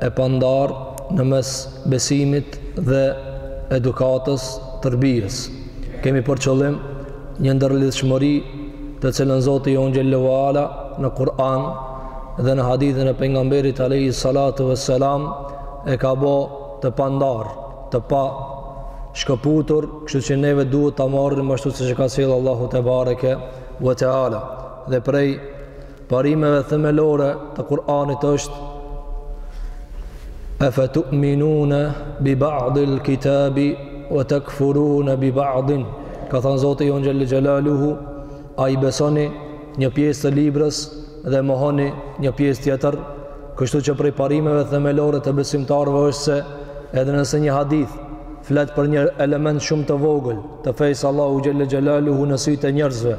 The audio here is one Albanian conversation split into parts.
e pandarë në mes besimit dhe edukatës, tërbijës. Kemi për qëllim një ndërlidhshmëri të cilën Zoti jonë xhelle ue ala në Kur'an dhe në hadithin e pengamberit alejhi salatu ve selam e ka bo të pandarë, të pashkëputur, kështu që neve duhet ta marrim ashtu siç e ka sjellë Allahu tebareke ve teala. Dhe prej parimeve themelore të Kur'anit është efe tu'minune bi ba'dil kitabi ue tekfurune bi ba'din ka thanë Zoti jonë xhelle xhelaluhu a i besoni një pjesë të librit dhe mohoni një pjesë tjetër kështu që prej parimeve themelore të besimtarëve është se edhe nëse një hadith flet për një element shumë të vogël të fesë së Allahut xhelle xhelaluhu në sytë e njerëzve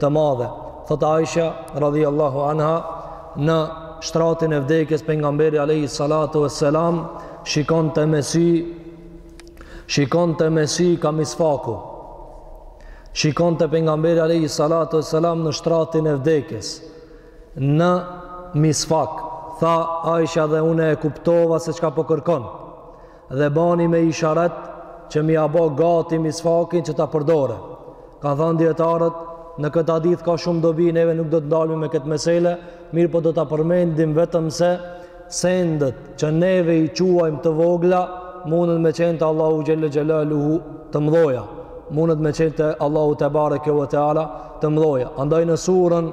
të madhe thotë Aisha radijallahu anha në shtratin e vdekjes pejgamberi alejhi salatu vesselam shikonte me sy shikonte me sy ka misvaku shikonte pejgamberi alejhi salatu vesselam në shtratin e vdekjes në misvak tha Aisha dhe unë e kuptova se çka po kërkon dhe bani me isharet që me ia bo gati misvakin që ta përdore. Kanë thanë dijetarët, në këtë hadith ka shumë dobi, neve nuk do të ndalmi me këtë mesele, mirëpo do ta përmendim vetëm se sendet që neve i quajmë të vogla, mundën me qenë te Allahu xhelle xhelaluhu të mdhaja. Mundën me qenë te Allahu tebareke ve teala të mdhaja. Andaj në suren,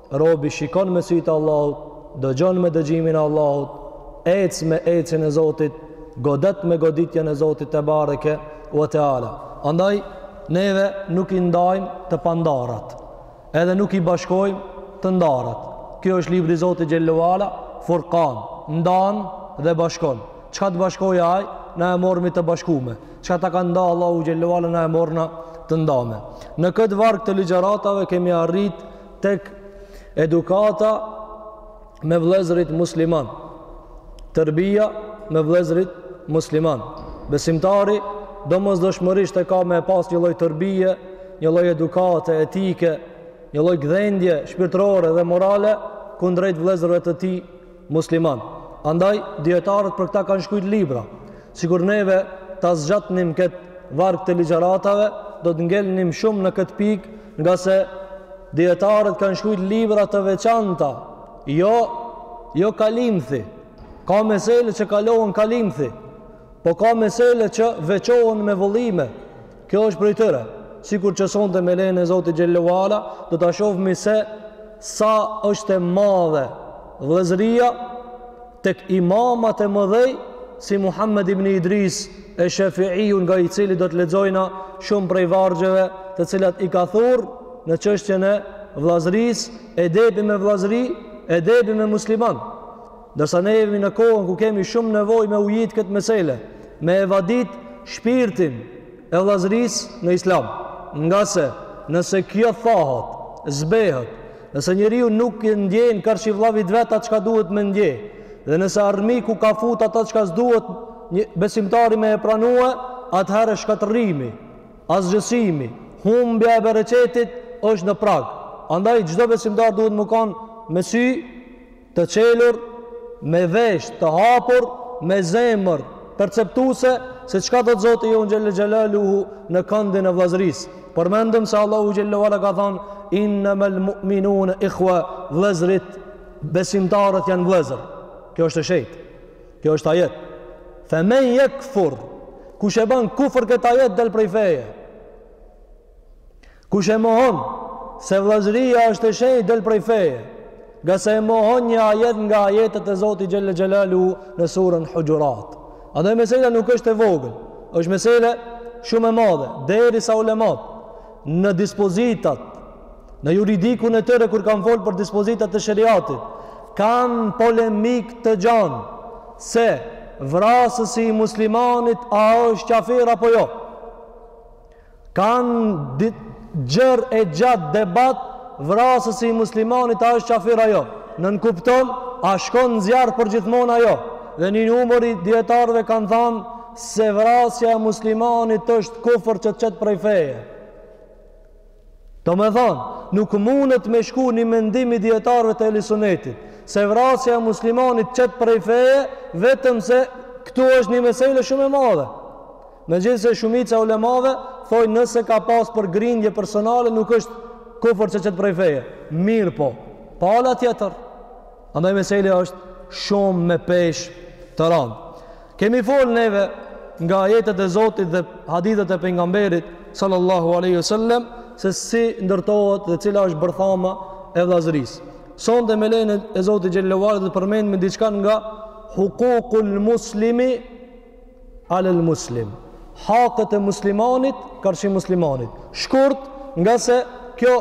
Robi shikon me sytë e Allahut, dëgjon me dëgjimin e Allahut, ec me ecjen e Zotit, godet me goditjen e Zotit tebareke ue teala. Andaj neve nuk i ndajmë të pandarat, edhe nuk i bashkojmë të ndarat. Kjo është libri i Zotit xhelle ue ala, Furqan, ndan dhe bashkon. Çka të bashkojë ai, na e marrmi të bashkume. Çka ta ka nda Allahu xhelle ue ala na e marrna të ndame. Në këtë varg të ligjëratave kemi arrit tek edukata me vëllezërit musliman tërbija me vëllezërit musliman besimtari domosdoshmërisht e ka me pas një lloj tërbije një lloj edukate, etike një lloj gdhendje, shpirtërore dhe morale kundrejt vëllezërve të tij musliman andaj dijetarët për këta kanë shkrujt libra sikur neve ta zgjatnim këtë varg të ligjëratave do të ngelnim shumë në këtë pikë ngase dijetarët kanë shkrujt libra të veçanta jo jo kalimthi ka mesele që kalohen kalimthi po ka mesele që veçohen me vëllime Kjo është prej tyre, sikur që sonte me lejnë e Zotit xhelle ue ala, do ta shofmi se sa është e madhe vllazëria tek imamat e mëdhej si Muhammed ibn Idris esh-Shafi'iu nga i cili do të lexojna shumë prej vargjeve të cilat i ka thurë në çështjen e vllazërisë, edebi me vllazëri, edebi me musliman. Ndërsa ne jemi në kohën ku kemi shumë nevojë me ujit këtë mesele, me e vadit shpirtin e vllazërisë në islam. Ngase, nëse kjo thahat, zbehet, nëse njeriu nuk e ndjen karshi vllavit vet atë çka duhet me ndje, dhe nëse armiku ka fut atë çka s'duhet një besimtari me e pranue, atëherë shkatërrimi, asgjësimi, humbja e bereqetit është në prag. Andaj, çdo besimtar duhet me kanë me sy, Të çelur, me vesh të hapur, me zemër perceptuese se çka do të Zoti ynë xhelle xhelaluhu në këndin e vëllazërisë. Përmendëm se Allahu xhelle ue ala ka thënë innamal mu'minuna ikhwa, vëllezërit besimtarët janë vëllezër. Kjo është e shenjtë. Kjo është ajet. Fe men jekfur, kush e bën kufër këtë ajet del prej feje. Kush e mohon se vëllazëria është e shenjtë del prej feje, ngase e mohon një ajet nga ajetet e Zotit xhelle xhelaluhu në suren Huxhurat. Andaj meselja nuk është e vogël, është mesele shumë e madhe, derisa ulematë në dispozitat, në juridikun e tyre kur kanë folë për dispozitat e sheriatit, kanë polemikë të gjanë se vrasësi i muslimanit a është qafir apo jo. Kanë gjerë e gjatë debat vrasësi i muslimanit a është qafir a jo. Nënkupton, a shkon në zjarr përgjithmonë a jo. Dhe një numër i djetarve kanë thanë se vrasja e muslimanit është kufër që të qet prej feje. Domethanë, nuk mundet me shku një mendim i dijetarëve të ehli sunetit, se vrasja e muslimanit qet prej feje, vetëm se këtu është një mesele shumë e madhe. Megjithëse shumica e ulemave thonë nëse ka pas përgrindje personale nuk është kufër që qet prej feje. Mirëpo, pala tjetër. Andaj mesele është shumë me peshë të randë. Kemi folë neve nga ajetet e Zotit dhe hadithet e pejgamberit sallallahu alejhi ue sellem se si ndërtohet dhe cila është bërthama e vllazërisë. Sonte me lejnë e Zotit xhelle ue ala do të përmendmi diçka nga hukukul muslimi alel muslim hakët e muslimanit karshi muslimanit shkurt nga se kjo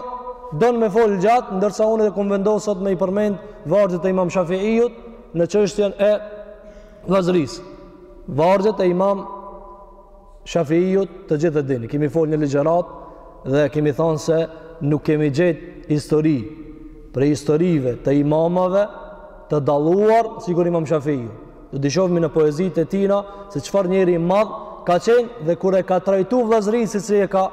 don me folë gjatë ndërsa unë e kum vendos sot me i përmend vargjet e imam shafiijut në çështjen e vllaznisë vargjet e imam shafiijut të gjithë e dini kemi folë një ligjëratë dhe kemi thanë se nuk kemi gjetë histori prej historive të imamave të dalluar sikur imam shafiiju Do të shohim në poezitë e tina se çfarë njeri i madh ka qenë dhe kur e ka trajtu vëllazërinë se si e ka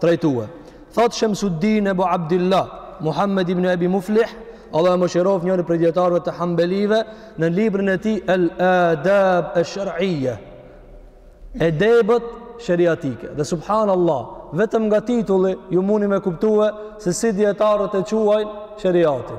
trajtue. Thotë Shemsuddin Ebu Abdillah Muhammed ibn Abi Muflih, Allahu e mëshiroftë njëri prej dietarëve të Hanbelive në librin e tij El Adab al-Shar'iyya. Edebet sheriatike. Dhe subhanallah, vetëm nga titulli ju muni me kuptue se si dietarët e quajnë sheriatin.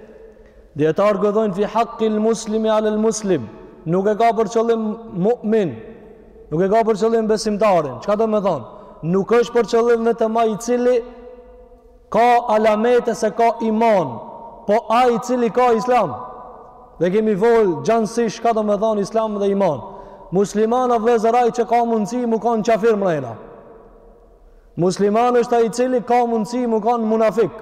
Dijetarët kujtojnë fi haqqil muslimi alel muslim. Nuk e ka për qëllim mu'min. Nuk e ka për qëllim besimtarin. Çka do me thonë? Nuk është për qëllim vetëm ai i cili ka alamete se ka iman. Po ai i cili ka islam. Dhe kemi folë gjanësisht çka do me thonë islam dhe iman. Musliman a vllezër ai që ka mundësi mu kanë qafir mrena. Musliman është ai i cili ka mundësi mu kanë munafik.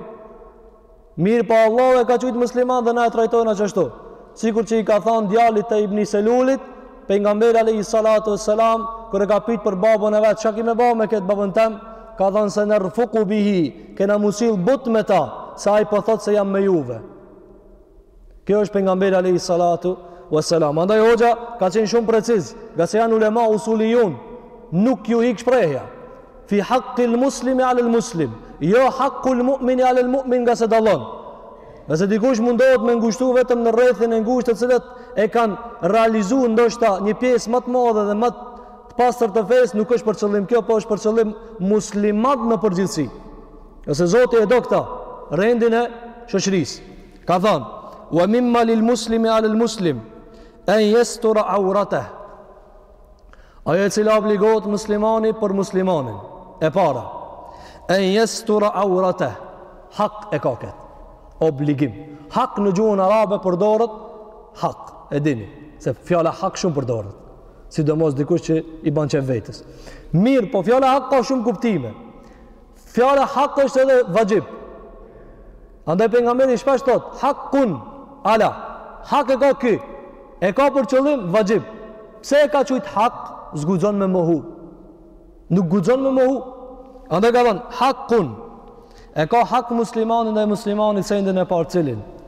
Mirëpo Allahu e ka qujt musliman dhe na e trajtojna qashtu. Sikur që i ka thanë djalit të Ibn Selulit, pejgamberi alayhi salatu wassalam, kur e ka pyt për babën e vet, çka ki me ba me këtë babën tem? Ka thanë se nerfuku bihi, kena m'u sjell butë me ta, se ai po thotë se jam me juve. Ky është pejgamberi alayhi salatu wassalam. Andaj hoxha ka qenë shumë preciz, ngase janë ulema usulijun, nuk ju hik shprehja. Fi haqqi l-muslimi ale l-muslim, jo haqqu l-mu'mini ale l-mu'min ngase dalon. Nëse dikush mundohet me ngushtu vetëm në rrethin e ngushtë të cilët e kanë realizu ndoshta një pjesë ma të madhe dhe ma të pastër të fesë, nuk është për qëllim kjo, po është për qëllim muslimant në përgjithësi. Se Zoti e do këtë, rendin e shoqërisë. Ka thanë: "Wa mimma lil muslimi 'ala al muslim an yastura awratah." ajo e cila obligohet muslimani për muslimanin e para an jestura aurateh hak e ka këtë obligim hak në gjuhën arabe përdoret hak e dini se fjala hak shumë përdoret sidomos dikush që i ban qef vetes mirëpo fjala hak ka shumë kuptime Fjala hak është edhe vaxhib. Andaj pejgamberi shpesh thotë, hakkun, ala, hak e ka ky, e ka për qëllim vaxhib. Pse e ka qujt hak, s'guxon me mohu. Nuk guxon me mohu. Andaj ka thanë, hakkun, e ka hak muslimani ndaj muslimanit sendin e parë cilin.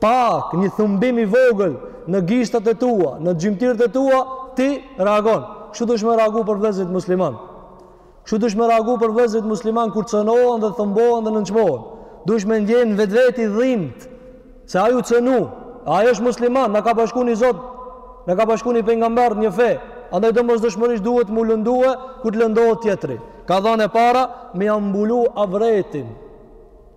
Pak, një thumbim i vogël në gishtat e tua, në gjymtyrët e tua, ti reagon. Kështu dush me reagu për vllezërit musliman. Kështu dush me reagu për vllezërit musliman kur cenohen dhe thumbohen dhe nënçmohen. Dush me ndje në vetveti dhimtë, se aj u cenu, aj është musliman, na ka bashku një zot, na ka bashku një pejgamber një fe, andaj domosdoshmërisht duhet me u lëndue, kur të lëndohet tjetri. Ka thanë e para, me ia mbulu avretin.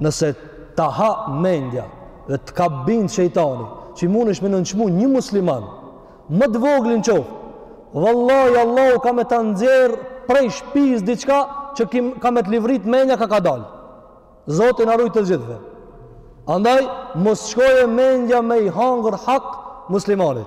Nëse ta ha mendja dhe të ka bind shejtani, që munesh me nënçmu një musliman, më të voglin qoftë, vallahi, Allahu ka me ta nxjerr prej shpisë diqka që kim, ka me të livrit menja kah ka dalë. Zoti na rujt të gjithve. Andaj, mos shkoje mendja me i hangër hak muslimanit.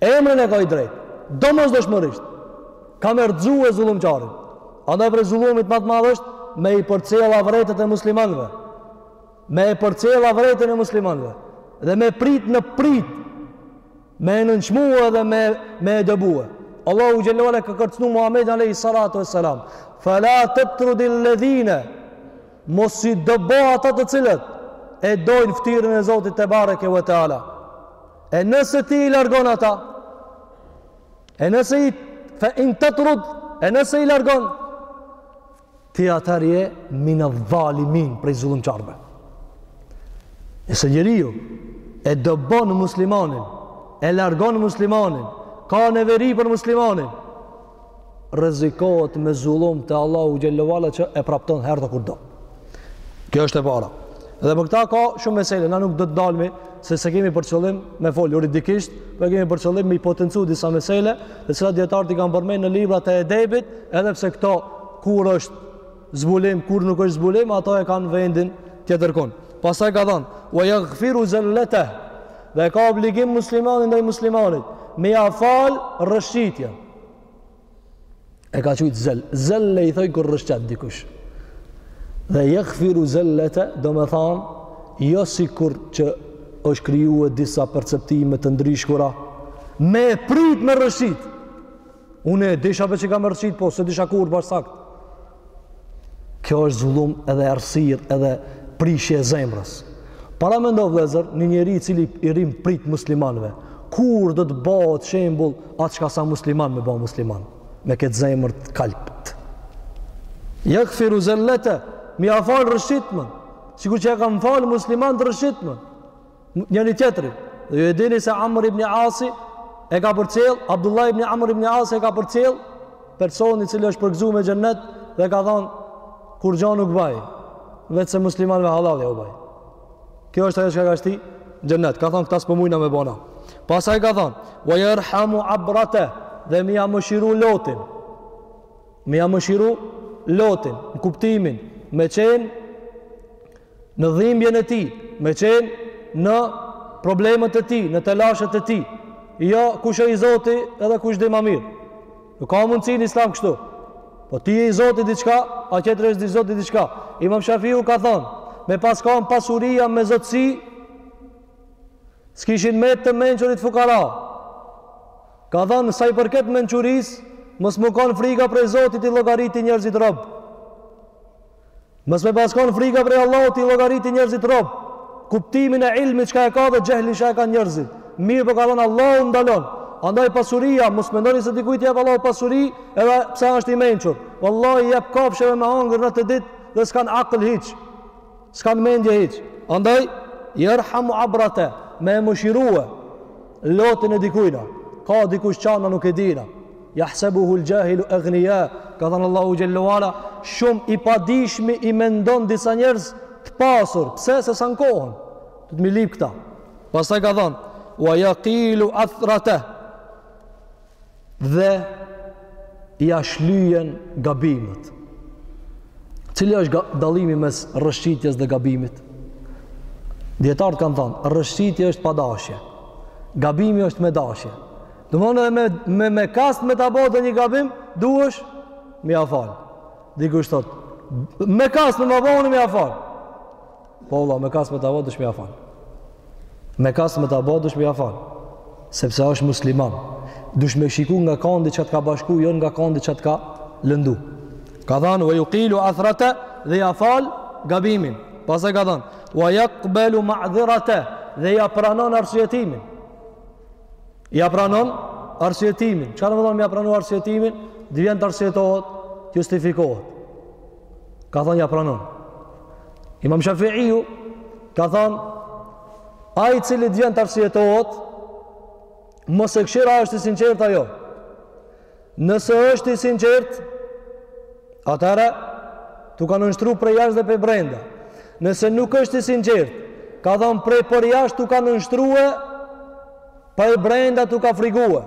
Emrin e ka i drejtë. Domosdoshmërisht ka me rrxue zullumqarin. Andaj prej zullumit më të madh është me i përcjell avretet e muslimanëve. Me e përcjell avretin e muslimanëve dhe me prit në prit me e nënçmue dhe me me e dëbue. Allahu xhelle ue ala ka kërcënu Muhamedin alayhi salatu wassalam. Fala tatrudil ladhina mos i dëbo ata të cilët e dojnë ftyrën e Zotit tebareke ve teala. E nëse ti i largon ata, e nëse i fe in tetrud, e nëse i largon, ti atëher je minedh-dhalimin prej zullumqarve. Nëse njeriu e dëbon muslimanin, e largon muslimanin, ka neveri për muslimanin, rrezikohet me zullum te Allahu xhelle ue ala që e prapton herët kurdo. Kjo është e para. Dhe për këta ka shumë mesele, na nuk do të ndalmi se s'e kemi për qëllim me fol juridikisht, por kemi për qëllim me i potencu disa mesele, të cilat dietarët i kanë përmendur në librat e edebit, edhe pse këto kur është zbulim, kur nuk është zbulim, ato e kanë vendin tjetërkun. Pastaj ka thënë: "Wa yaghfiru zallata" Dhe e ka obligim muslimani ndaj muslimanit me ia fal rrëshqitjen. E ka qujt zel, zelle i thojnë kur rrëshqet dikush. Dhe yaghfiru zellata, domethanë jo sikur që është krijue disa perceptime të ndryshkura me e prit me rrëshqit. Unë e disha veç që ka me rrëshqit, po s'e disha kur bash sakt. Kjo është zullum edhe errësir edhe prishje e zemrës. Paramendo vllezër, një njeri i cili i rrin prit muslimanve, kur do të bëhet shembul a çka s'a musliman me ba musliman, me këtë zemër të kalpt. Jagfiru zellete, me ia falë rrëshqitmen, sikur që e kam falë musliman të rrëshqitmen. njëri tjetrin. Dhe ju e dini se Amr ibn Asi e ka përcjell, Abdullah ibn Amr ibn Asi e ka përcjell personi i cili është përgëzuar me xhennet dhe ka thënë kurgjë nuk baj, veç se muslimanëve hallall jau baj. Kjo është ajo që t'ka shti xhennet. Ka thënë këta s'po mujna me bo na. Pastaj ka thënë: "Wa yarhamu abrata" dhe me ia mëshiru lotin. Me ia mëshiru lotin, në kuptimin me qenë në dhimbjen e tij, me qenë në problemet e tij, në telashet e tij. Jo, kush është i zoti, edhe kush di ma mirë. Nuk ka mundësi në Islam kështu. Po ti je i zoti diçka, ai tjetri është i zoti diçka. Imam Shafiu ka thonë, me pas kanë pasuria me zotësi, s'kishin met të mençurit fukara. Ka thonë, sa i përket mençurisë, mos me kanë frika prej Zotit i llogariti njerëzit robë. Mos me pas kanë frika prej Allahut t'i llogariti njerëzit rob. Kuptimin e ilmit çka e ka dhe xehlin çka e kanë njerëzit. Mirëpo ka thënë Allahu m'ndalon. Andaj pasuria, mos mendoni se dikujt i jep Allahu pasuri, edhe pse është i mençur. Wallahi i jep kafshëve me hangër natë e ditë dhe s'kan akël hiç. S'kan mendje hiç. Andaj yerhamu abrate, me e mëshirue lotin e dikujt. Ka dikush qan, na nuk e dina. Yahsabuhu al-jahilu aghniya, ka thënë Allahu xhalla wa ala, shumë i padijshmi i mendon disa njerëz të pasur, pse se s'ankohen. Do të me lyp këta. Pastaj ka thënë, "Wa yaqilu athrata." Dhe ia shlyen gabimet. Cili është dallimi mes rrëshqitjes dhe gabimit? Dijetarët kanë thonë, rrëshqitje është pa dashje, gabimi është me dashje. Do me thonë edhe me me me kast me ta bo ty një gabim, duhesh me ia fal. Dikush thot, me kast me ma bo unë me ia fal. Po valla, me kast me ta bo duhesh me ia fal. Me kast me ta bo duhesh me ia fal. Sepse është musliman. Duhesh me shiku nga këndi që t'ka bashku, jo nga këndi që t'ka lëndu. Ka thënë wa yuqilu athrata dhe ia fal gabimin. Pastaj ka thënë wa yaqbalu ma'dhirata dhe ia pranon arsyetimin. Ja pranon arsyetimin. Çka do me thonë me ja pranu arsyetimin? T'vjen t'arsyetohet, t'justifikohet. Ka thonë ja pranon. Imam Shafi'iu ka thonë ai i cili t'vjen t'arsyetohet, mos e kqyr a është i sinqertë a jo. Nëse është i sinqert, atëherë t'u ka nënshtru prej jashtë dhe prej brenda. Nëse nuk është i sinqert, ka thonë prej përjashtë t'u ka nënshtrua, prej brenda t'u ka frigua.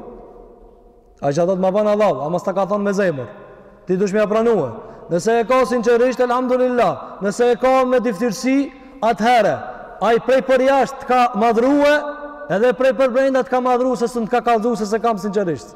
Ai që thotë ma ban hallall, ama s'të ka thonë me zemër. Ti dush me ia pranua. Nëse e ka sinqerisht, elhamdulillah. Nëse e ka me dyftyrësi, atëherë, ai prej përjashtë t'ka madhrua, edhe prej përbrenda të ka madhrua, se s'un të ka kallzu, se s'e kam sinqerisht.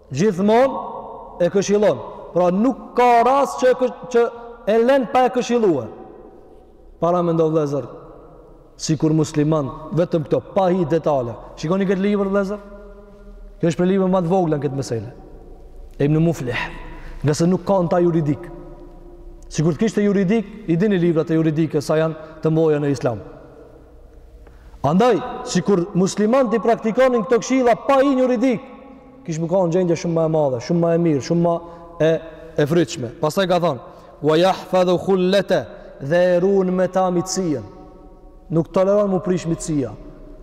Gjithmonë e këshillon. Pra nuk ka rast që e që e lën pa e këshilluar. Paramendo vëllazër, sikur musliman vetëm këto pa hi n'detale. Shikoni këtë libër vëllazër. Kjo është prej librave më të vogla n'këtë mesele. Ibn Muflih, ngase nuk ka në ta juridik. Sikur të kishte juridik, i dini librat e juridike sa janë të mbdhaja në islam. Andaj, sikur muslimanët t'i praktikonin këto kshilla pa hi n'juridik, Kish me kanë gjendja shumë më e madhe, shumë më e mirë, shumë më e e frytshme. Pastaj ka thënë: "Wa yahfazu khullata" dhe e ruan me ta miqësinë. Nuk toleron m'u prish miqësia.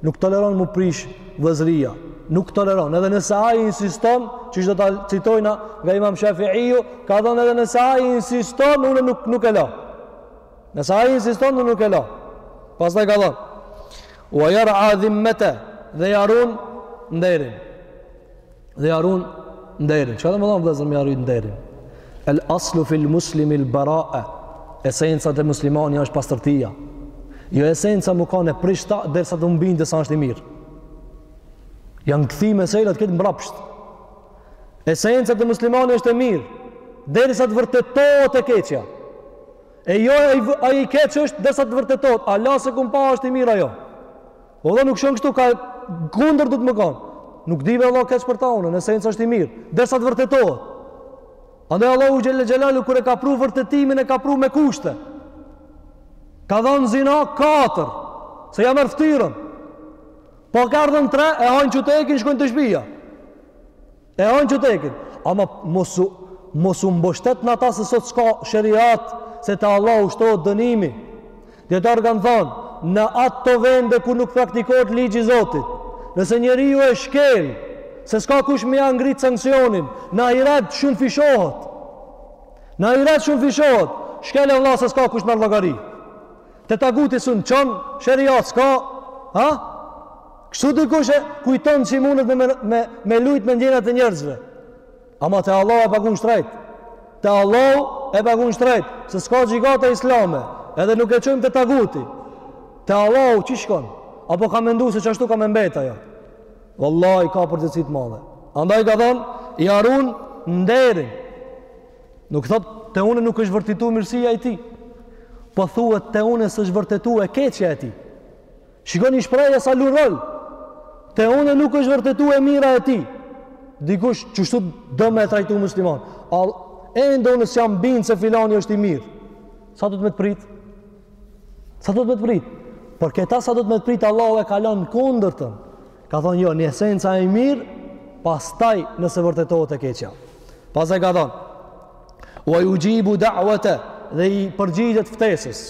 Nuk toleron m'u prish vllazëria. Nuk toleron. Edhe nëse ai insiston, qysh do ta citojna nga Imam Shafiu, ka thënë edhe nëse ai insiston, unë nuk nuk e lë. Nëse ai insiston, unë nuk e lë. Pastaj ka thënë: Wa yar'a dhimmata dhe ja run nderin. Dhe ja run nderin. Çka domethonë vëllazër me ja rujt nderin? El aslu fil muslimi el bara'a. Esenca te muslimani është pastërtia. Jo esenca me kanë e prishta derisa të m'bindë sa është i mirë. Janë kthy meselet këtë mbrapsht. Esenca te muslimani është e mirë. Derisa të vërtetohet e keqja. E jo ai i keq është derisa të vërtetot, hala s'e kum pa është i mirë a jo. O vlla nuk shkon kështu ka kundër duhet me kanë. Nuk di vëlla keq për ta unë, n'esencë është i mirë, derisa të vërtetohet. Andaj Allahu xhel-le xhelaluhu kur e ka pru vërtetimin e ka pru me kushte. Ka thënë zina 4, se ja merr ftyrën. Po ka ardhën 3 e hajnë qutekin shkojnë te shtëpia. E hanë qutekin. Ama mos u, mos u mbështet në ata se sot s'ka sheriat, se te Allahu shtohet dënimi. Dijetarët kanë thonë, në ato vende ku nuk praktikohet ligji i Zotit, nëse njeriu e shkel, se s'ka kush me ja ngritë sanksionin, në ahiret shumëfishohet. Në ahiret shumëfishohet. Shkel e vlla se s'ka kush me llogari. Te taguti s'un çon, sheriat s'ka, ha? Kështu dikush e kujton qi mundet me, me, me lujt me ndjenat e njerëzve. Ama te Allahu e pagun shtrajt. Te Allahu e pagun shtrajt. Se s'ka gjykata islame. Edhe nuk e çojmë te taguti. Te Allahu që shkon. Apo ka mendu se që ashtu ka me mbet ajo. Vallahi ka përgjegjsi t'madhe. Andaj ka thonë, ia run nderin. Nuk thot, te une nuk është vërtetu mirësia e tij. Po thuet, te une s'është vërtetu e keqja e tij. Shikoni shprehje sa luan rol. Te unë nuk është vërtetu e mira e tij. Dikush qështu do me e trajtu muslimanin. A, ende unë s'jam bind se filani është i mirë. Sa duhet me të pritë? Sa duhet me të pritë? Por këta sa duhet me të pritë, Allahu e ka lon kundërtën. Ka thonë, jo, në esencë i mirë, pastaj nëse vërtetohet e keqja. Pastaj ka thonë, ue juxhibu da'weteh dhe i përgjigjet ftesës.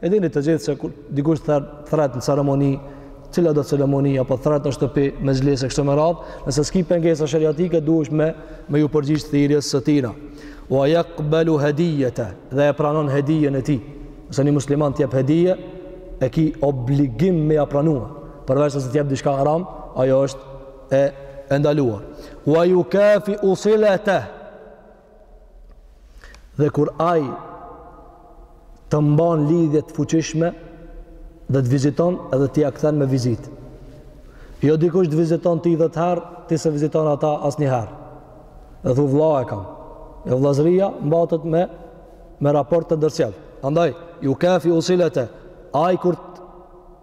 E dini të gjithë se kur dikush thret, thret në ceremoni, cila do ceremoni apo thret në shtëpi me ftesë kështu me radh, nëse s'ki pengesa sheriatike duhesh me me ju përgjigj thirrjes së tina. Wa yaqbalu hadiyatah dhe e pranon hedijen e tij. Nëse një musliman të jep hedije, e ki obligim me ja pranu. Përveç nëse të jep diçka haram, ajo është e e ndaluar. Wa yukafi'u silatah Dhe kur ai të mban lidhje të fuqishme dhe të viziton edhe ti ja kthen me vizitë. Jo dikush të viziton ti 10 herë, ti s'e viziton ata asnjëherë. Dhe thu vëlla e kam. E vëllazëria mbahet me me raport të ndërsjellë. Andaj, jukafiu sileteh, ai kur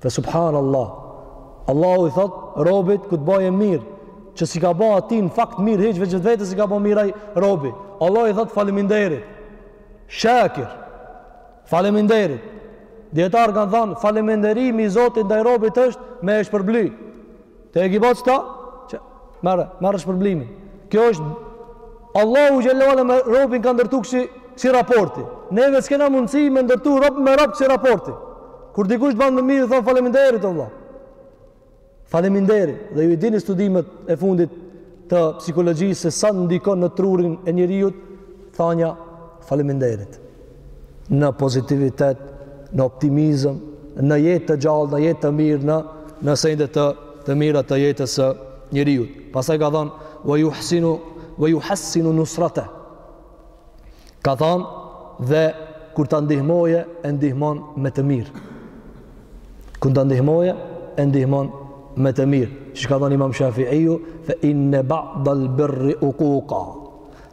Fe subhanallah. Allahu i thot robit kur të baje mirë, që s'i ka ba atij në fakt mirë hiç veç vetes i ka ba mirë ai robi. Allahu i thot faleminderit. Shakir. Faleminderit. Dijetarët kan than faleminderimi i Zotit ndaj robit është me e shpërbly. Te e ki bo qëta, merre, merre shpërblimin. Kjo është, Allahu Xhele ue Ala me robin ka ndërtu kësi, kësi raporti. Neve s'kena mundësi me ndërtu rob me rob kësi raporti. Kur dikush të banë ndonjë mirë, thonë faleminderit, Allah. Faleminderit. Dhe ju i dini studimet e fundit të psikologjisë se sa ndikon në trurin e njeriut, thanja faleminderit. në pozitivitet, në optimizëm, në jetë të gjallë, në jetë të mirë, në në sende të të mira të jetës së njeriut. Pastaj ka thënë wa yuhsinu wa yuhassinu nusratah. Ka thënë dhe kur ta ndihmoje e ndihmon me të mirë. Kur ta ndihmoje e ndihmon me të mirë. Si ka thënë Imam Shafiiu, fa inna ba'd al-birri uquqa.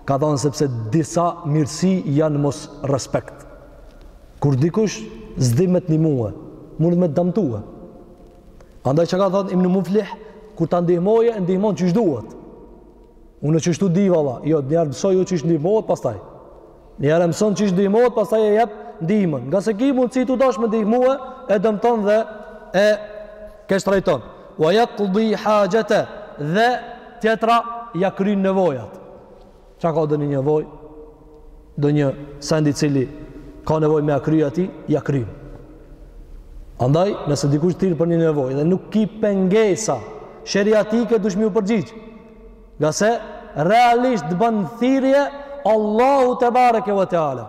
ka thënë sepse disa mirësi janë mos respekt. Kur dikush s'di me të ndihmue, mundet me të damtue. Andaj çka ka thënë Ibnu Muflih, kur ta ndihmojë, e ndihmon qysh duhet. Unë qështu di valla. Jo, njëherë mësoju qysh ndihmohet, pastaj. Njëherë mëson qysh ndihmohet, pastaj e jep ndihmën. Ngase ki mundësi tu dasht me ndihmue, e dëmton dhe e keqtrajton. Wa yaqdi hajatah dhe tjetra ja kryen nevojat. Çka ka donjë nevojë, donjë send i cili ka nevojë me ia kry atij, ja kryen. Andaj, nëse dikush thirr për një nevojë dhe nuk ki pengesa sheriatike duhesh me iu përgjigj. Ngase realisht të bën thirrje Allahu tebareke ve teala.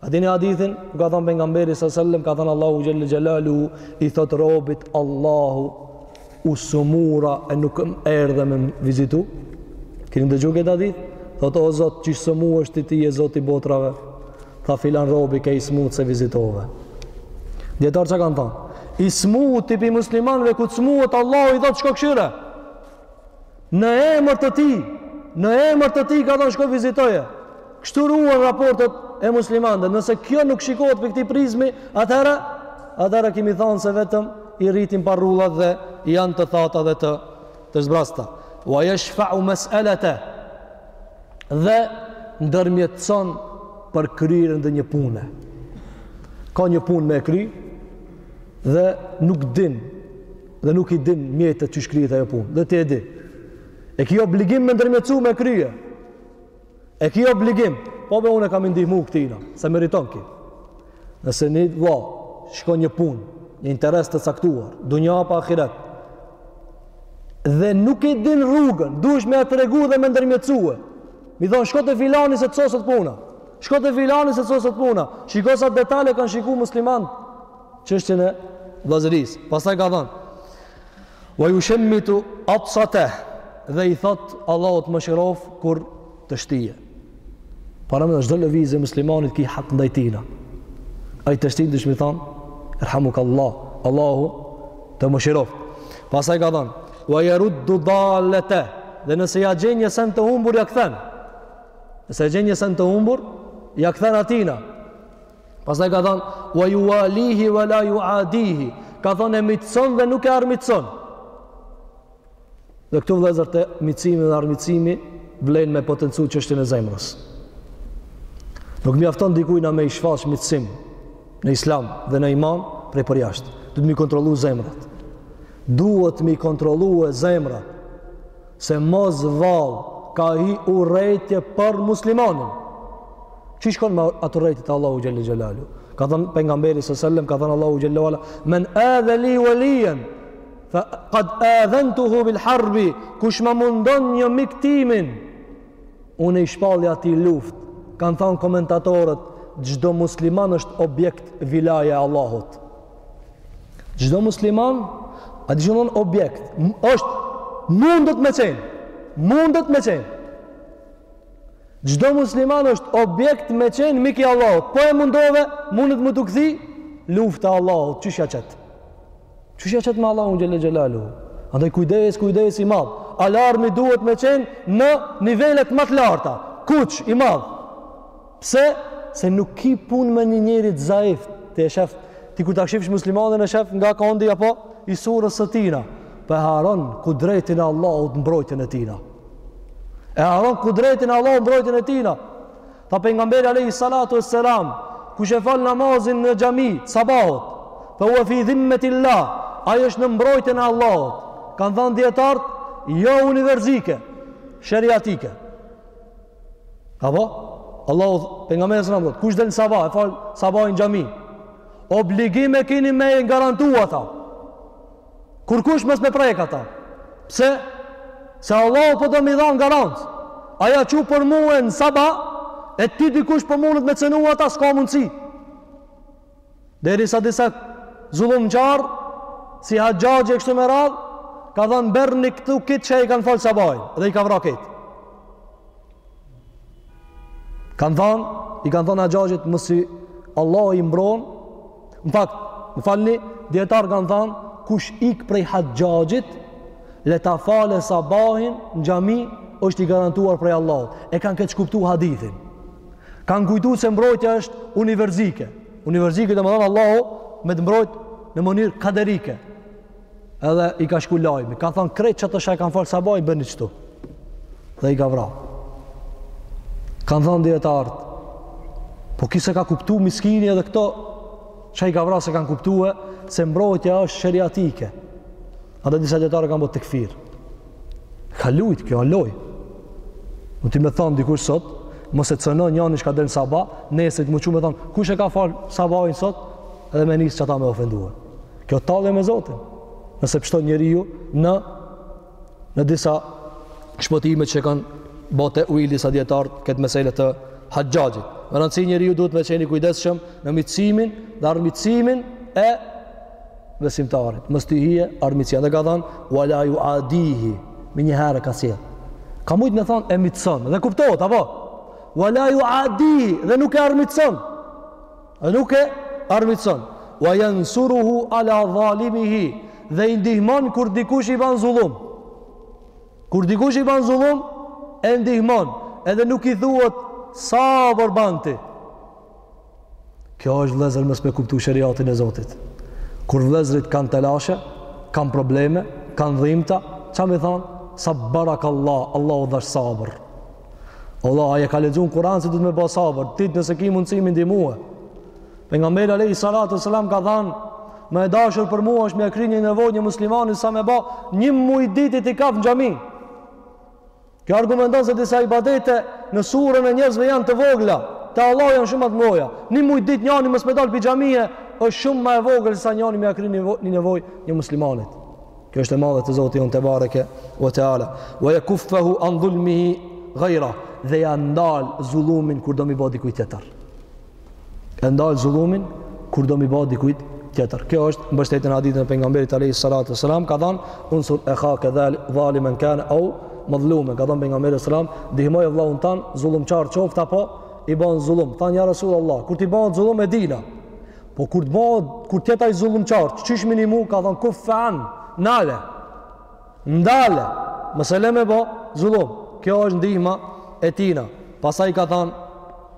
A dini hadithin, ku ka thënë pejgamberi sallallahu alajhi wasallam, ka thënë Allahu xhel-le xhelaluhu i thot robit Allahu u smura e nuk erdhe me m'vizitu. Keni dëgju këtë hadith? Thot o Zot, qysh sëmuhesh ti, ti je Zoti i botrave? Tha filan robi ke i smut s'e vizitove. Dijetarët çka kanë thanë? I smuti pi muslimanve kur të smuhet Allahu i thot shko këqyre. Në emër të tij, në emër të tij ka thonë shko vizitoje. Kështu ruhen raportet e muslimanëve. Nëse kjo nuk shikohet pi këtij prizmi, atëherë, atëherë kemi thonë se vetëm i rritin parullat dhe janë të thata dhe të, të zbrazta. Wa jeshfau meseleteh dhe ndërmjetëson për kryerjen e një pune. Ka një punë me e kry dhe nuk din dhe nuk i din mjetet qysh kryhet ajo punë, dhe ti e di. E ki obligim me ndërmjetsu me e krye. E ki obligim, po pse unë kam m'i ndihmu këtina, s'e meriton ky. Nëse një vla, e ka një punë, një interes të caktuar, dunja apo ahiret, dhe nuk i din rrugën, duhesh me ia tregu dhe me ndërmjetsue. M'i thonë, shko te filani se të soset puna. Shko te filani se të soset puna. Shiko sa detale kanë shiku muslimanët çështjen e vllazërisë. Pastaj ka thënë: "Wa yushammitu atsatah" dhe i thot Allahu të mëshiroftë kur teshtin. Pra me çdo lëvizje e muslimanit ki hak ndaj tijna. Ai teshtin duhesh m'i thon, "Irhamuk Allah, Allahu të mëshirof." Pastaj ka thënë: "Wa yaruddu dallatah" dhe nëse ja gjen një send të humbur ja kthen. Nëse ja gjen një send të humbur, ja kthen atijna. Pastaj ka thënë, "Wa yuwalihi wa la yuadihi." Ka thënë e miqëson dhe nuk e armiqëson. Dhe këtu vëllezër te miqësimi dhe armiqësimi vlen me potencu çështjen e zemrës. Nuk mjafton dikujna me i shfaq miqësim në Islam dhe në iman prej përjashtë. Duhet m'i kontrollu zemrat. Duhet m'i kontrollue zemrat. se mos vallë ka hi urrejtje për muslimanin që shkon me atë urrejtje te Allahu xhel-le xhelaluhu ka thënë pejgamberi së sellem ka thënë Allahu xhel-le ue ala men adha li uelijen fekad adhentuhu bil harbi kush ma mundon një mik timin unë i shpalli atij luftë kanë thanë komentatorët çdo musliman është objekt vilaja e Allahut Çdo musliman, a di ç'domethon objekt, është mundet me qenë, mundet me qenë. Çdo musliman është objekt me qenë mik i Allahut. Po e mundove, mundet me t'u kthy lufta e Allahut, qysh ja qet. Qysh ja qet me Allahun xhel-le xhelaluhu. Andaj kujdes, kujdes i madh. Alarmi duhet me qenë në nivelet më të larta. Kuq i madh. Pse? Se nuk ki punë me një njeri të zaif, ti e shef, ti kur ta shifsh muslimanin e shef nga kondi, a po, i surës së tina, po e harron kudretin e Allahut, mbrojtjen e tina. E harron kudretin e Allahut, mbrojtjen e tina. Tha pejgamberi alejhi salatu ue selam, kush e fal namazin në xhami, sabahut, fe hue fi dhimmetil-lah, ai është në mbrojtjen e Allahut. Kanë thanë dijetarët, jo univerzike, sheriatike. A po? Allahu pejgamberi sa thotë, kush del në sabah, e fal sabahin në xhami. Obligim e keni me e garantu ata. Kurkush mos me prek ata. Pse? Se Allahu po do me i dhan garancë. Ai a çu për mua në sabah, e ti dikush po mundet me cenu ata, s'ka mundsi. Derisa disa zullumqar si Haxhaxhi e kështu me radh ka thënë berrni këtu krejt që i kanë fal sabahin dhe i ka vra krejt. Kanë thënë, i kanë thënë Haxhaxhit mos se Allahu i mbron. Në fakt, më falni, dijetarët kanë thënë kush ik prej Haxhaxhit le ta falë sabahin në xhami është i garantuar prej Allahut. E kanë keqkuptu hadithin. kanë kujtu se mbrojtja është univerzike. Univerzike domethënë Allahu me të mbrojt në mënyrë kaderike. Edhe i ka shku lajmi. Ka thonë krejt qato çka e kanë falë sabahin bini qëtu. Dhe i ka vra. Kanë thonë dijetarët. Po ky s'e ka kuptu miskini edhe këto që i ka vra s'e kanë kuptu se mbrojtja është sheriatike. Andaj disa dijetarë kanë bo tekfir. Ka lujtë, kjo a lojë. Mund ti me thonë dikush sot, mos e ceno njanin që ka dalë n'sabah, nesër ti me u çu me thonë, kush e ka falë sabahin sot, edhe me nisë qata me ofendu. Kjo tallje me Zotin, nëse pshton njeriu në, në disa shpëtime që e kanë bo te'uil disa dijetarë këtë mesele të Haxhaxhit. Me rëndësi njeriu duhet me qenë i kujdesshëm në miqësimin dhe armiqësimin e besimtarit, mos ti hije armiqësi. Dhe ka thënë wala yuadihi, me një herë ka sjell. Ka mujt me thënë e armiqson, dhe kuptohet apo? Wala yuadihi, dhe nuk e armiqson. Dhe nuk e armiqson. Wa yansuruhu ala zalimihi, dhe i ndihmon kur dikush i bën zullum. Kur dikush i bën zullum, e ndihmon, edhe nuk i thuhet sabër ban ti. Kjo është vëllezër mos me kuptu shariatin e Zotit. Kur vëllezërit kanë telashe, kanë probleme, kanë dhimbta, çka me thanë? Sa barakallah, Allahu t'dhashtë sabër. Allah, ai e ka lexu Kur'an se duhet me ba sabër. Ti nëse ke mundësi me i ndihmu. Pejgamberi alayhi salatu wasallam ka thënë, më e dashur për mua është me ia kry një nevojë një muslimani sa me ba një muaj ditë itikaf në xhami. Kjo argumenton se disa ibadete në synin e njerëzve janë të vogla, te Allahu janë shumë më të mëdha. Një muj ditë njani mos me dal pi xhamie është shumë më e vogël se sa njani me ia kry një nevojë një muslimanit. Kjo është e madhe te Zoti jonë tebareke ue teala. Wa yakuffahu an dhulmihi ghayra dhe ja ndal zullumin kur do me i bë dikujt tjetër. e ndal zullumin kur do me i bë dikujt tjetër. Kjo është mbështetur në hadithin e pejgamberit alayhi salatu wasalam, ka thënë unsur ekhaka dhal zaliman kan au mazluman, ka thënë pejgamberi sallam, ndihmoje vëllaun tan zullumqar qoftë apo i bërë zullum. Than ja Rasulullah, kur t'i bëhet zullum e dimë na. Po kur të bëhet kur të jetë ai zullumqar, çish me i nimu ka thënë kufan, nale. Ndale, mos e le me bë zullum. Kjo është ndihma e tina. Pastaj ka thënë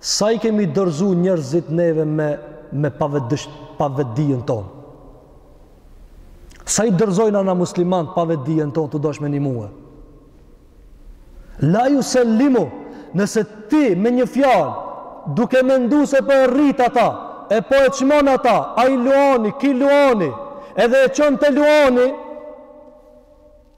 Sa i kemi dorëzu njerëzit neve me me pavetdijen tonë? Sa i dorëzojna na muslimanët me pavetdijen tonë tu dasht me ndihmue? La juslimuhu, nëse ti me një fjalë, duke mendu se po e rrit ata, e po e çmon ata, ai luani, ky luani, edhe e çon te luani,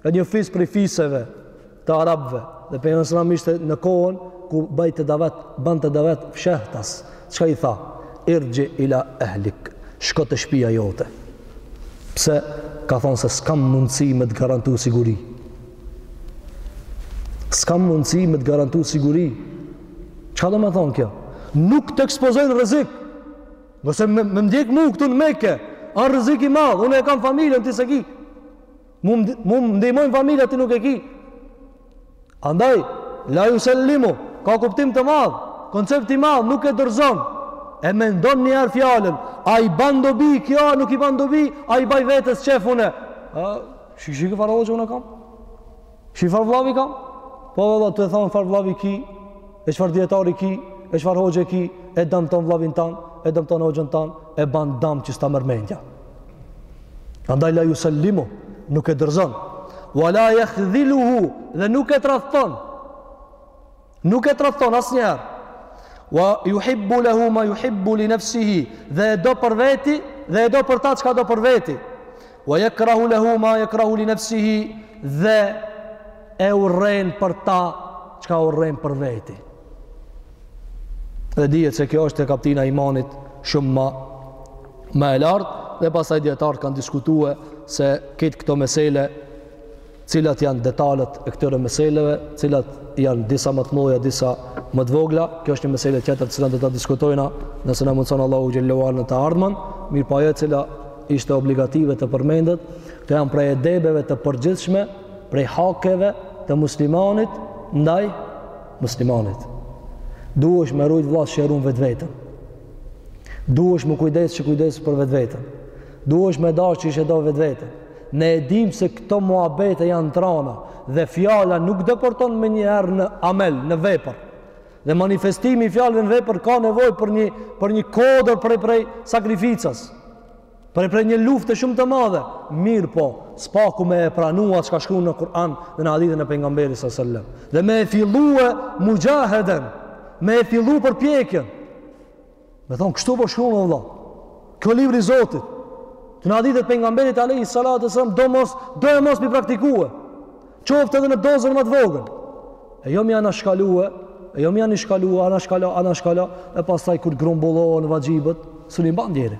Nga një fis prej fiseve të arabëve, dhe pejgamberi sallallahu alajhi wasallam ishte në kohën ku bajte davet, bante davet fshehtas. Çka i tha? Irji ila ehlik. Shko te shtëpia jote. Pse ka thonë se s'kam mundësi me të garantu siguri. S'kam mundësi me të garantu siguri. Çka do me thonë kjo? Nuk të ekspozoj në rrezik. Nëse me, më ndjek mu këtu në meke, a rrezik i madhë, unë e kam familjen, ti s'e ki. Mu m'ndihmojnë familja ti nuk e ki. Andaj la jusellimu, ka kuptim të madh, koncept i madh, nuk e dorëzon. E mendon një herë fjalën, a i ban dobi kjo, a nuk i ban dobi, a i baj vetes qef unë. E, shi shi çfarë hoxhe unë kam? Shi çfarë vllavi kam? Po valla të thonë çfarë vllavi ki, e çfarë dijetari ki, e çfarë hoxhe ki, e damton vllavin tan, e damton hoxhën tan, e ban dam që s'ta merr mendja. Andaj la jusellimu, nuk e dorëzon. Wa la jekhdhiluhu, dhe nuk e tradhton. Nuk e tradhton asnjëherë. Wa juhibbu lehu ma juhibbu li nefsihi, dhe e do për veti, dhe e do për ta çka do për veti. Wa jekrahu lehu ma jekrahu li nefsihi, dhe e urren për ta çka urren për veti. dhe dihet se kjo është kaptina e imanit shumë ma ma e lartë dhe pastaj dijetarët kanë diskutue se kitë këto mesele cilat janë detalet e këtyre meseleve cilat janë disa më të mëdha disa më të vogla kjo është një mesele tjetër të cilën do ta diskutojna nëse na mundëson Allahu xhel-le ve ala në të ardhmen mirëpo ajo e cila ishte obligative të përmendet këto janë prej edebeve të përgjithshme prej hakeve të muslimanit ndaj muslimanit duhesh me rujt vlla qysh e run vetveten duhesh me kujdes qysh kujdes për vetveten duhesh me dash qysh e do vetveten ne e dimë se këto muhabete janë t'rana dhe fjala nuk depërton menjëherë në amel, në vepër dhe manifestimi i fjalëve në vepër ka nevojë për një, për një kodër prej prej sakrificës Prej prej një lufte shumë të madhe, mirëpo, s'paku me e pranua çka shkrun në Kur'an dhe në hadithin e pejgamberit së sëllëm. Dhe me e fillue muxhaheden, me e fillu përpjekjen. Me thanë, kështu po shkrun o vlla. Kjo libri Zotit, të në hadithet pejgamberit alejhi salatu ve selam, domosdo e mos m'i praktikue. Qoftë edhe në dozën më të vogël. E jo m'i anashkalue, e jo m'i anashkalue, anashkalo, anashkalo, e pastaj kur grumbullohen vaxhibet, s'un i mban njeri.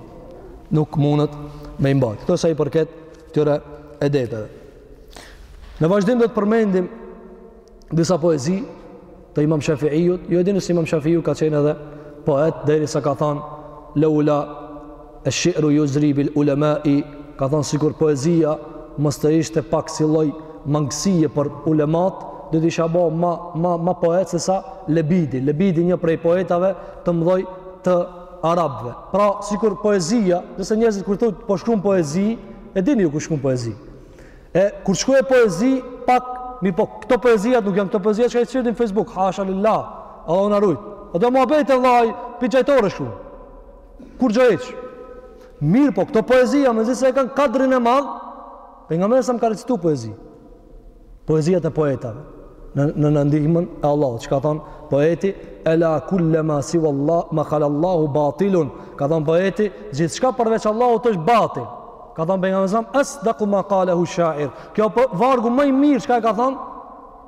Nuk mundet me i mbajt. Këto sa i përket këtyre edebeve. Në vazhdim do të përmendim disa poezi të Imam Shafiut, ju e dini se Imam Shafiu ka qenë edhe poet derisa ka thënë laula ash-shi'ru yuzri bil ulama'i, ka thënë sikur poezia mos të ishte pak si lloj mangësie për ulemat, do të isha bo ma ma ma poet sesa Lebidi. Lebidi një prej poetave të mëdhoj të arabëve. Pra, sikur poezia, nëse njerëzit kur thotë po shkruan poezi, e dini ju kush shkruan poezi. E kur shkruaj poezi pak mirëpo këto poezia nuk janë këto poezia që i qitin në Facebook, hasha lillah. Allahu na rujt. Ato muhabete vllai pi çajtore shku. Kurgjë hiç. Mirëpo këto poezia më zë se e kanë kadrin e madh. Pejgamberi alejhi selam ka recitu poezi. Poezijat e poetave në në, në ndihmën e Allahut. Çka thon poeti? Ela kullu ma siwallah ma khala Allahu batilun. Ka thon poeti, gjithçka përveç Allahut është batil. Ka thënë pejgamberi alejhi selam asdaqu ma qalehu shair. Kjo po vargu më i mirë çka e ka thënë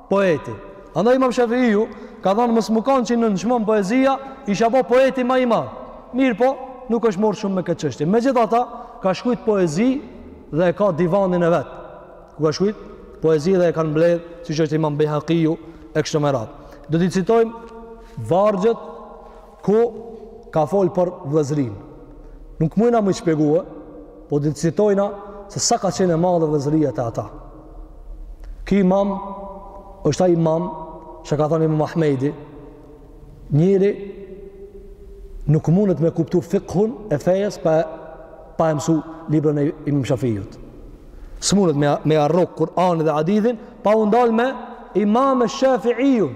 poeti. Andaj Imam Shafiu ka thënë mos me kanë që nënçmon poezia, isha bo poeti më i madh. Mirëpo, nuk është marrë shumë me këtë çështje. Megjithatë, ka shkruajt poezi dhe e ka divanin e vet. Ku ka shkruajt poezi dhe e kanë mbledh, siç është Imam Bejhaqiu e kështu me radhë. Do t'i citojmë vargjet ku ka fol për vëllezërinë. Nuk mujna me i shpjegue, po do t'i citojna se sa ka qenë e madhe vëllezëria te ata. Ky imam është ai imam që ka thënë Imam Ahmedi, njeri nuk mundet me kuptu fikhun e fejes pa, pa e mësu librën e Imam Shafiut. S'mundet me, me e rrok Kur'anin dhe hadithin, pa u ndal me imam Shafiun.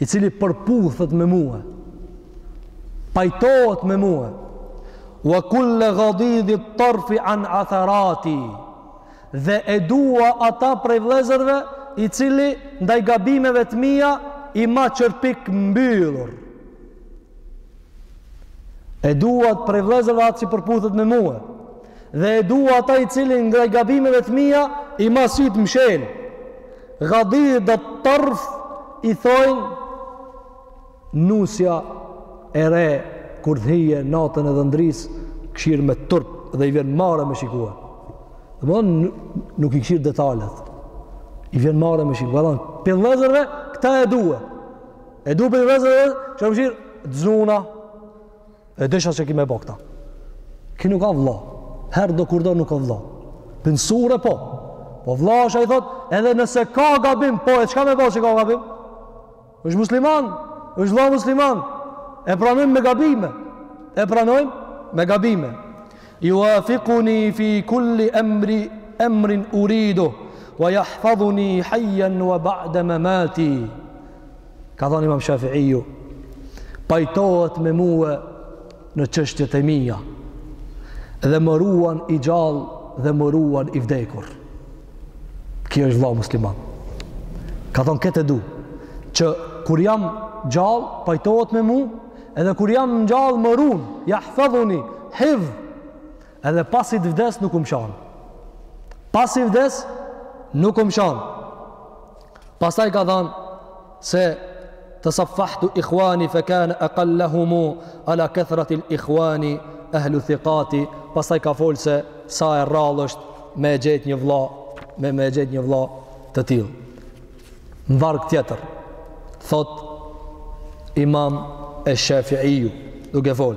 i cili përputhet me mua pajtohet me mua wa kull ghadidhi tarfi an atharati dhe e dua ata prej vëllezërve i cili ndaj gabimeve të mia i ma qerpikët mbyllur e dua prej vëllezërve atë që përputhet me mua Dhe e dua ata i cili ndaj gabimeve të mia i ma sytë mshel. Ghadidhi tarf i thojnë nusja e re kur t'hije natën e dhëndrisë kshir me turp dhe i vjen marre me shikua. Domethënë nuk i kshir detalet. I vjen marre me shikua. Domethënë, pi vllezërve këta e du. E du pi vllezërve që e më shirë dzuna, E desha që ky me bo këta. Ky nuk ka vlla. Herdokurdo nuk ka vlla. Për sure po. Po vlla është, ai thot, edhe nëse ka gabim, po e çka me bo që ka gabim? është musliman, është vlla musliman. E pranojmë me gabime. E pranojmë me gabime. Juwafikuni fi kulli emri, emrin uridu, wa jahfadhuni hajjen wa ba'de memati. ka thënë Imam Shafi'iu, pajtohet me mua në çështjet e mia dhe më ruan i gjallë dhe më ruan i vdekur. Ky është vëlla musliman. Ka thënë këtë e du, që kur jam gjallë, pajtohet me mua, edhe kur jam gjallë më ruan, jahfadhuni, hifz. Edhe pasi të vdes nuk um shan. Pasi vdes nuk um shan. Pastaj ka thënë se tesafahtu ikhwani fa kana aqallahum ala kathrati al ikhwani ahla thiqati. Pastaj ka fol se sa e rrallë është me e gjetë një vla me me e gjetë një vla të tillë. Në varg tjetër thot Imam esh-Shafi'iu duke fol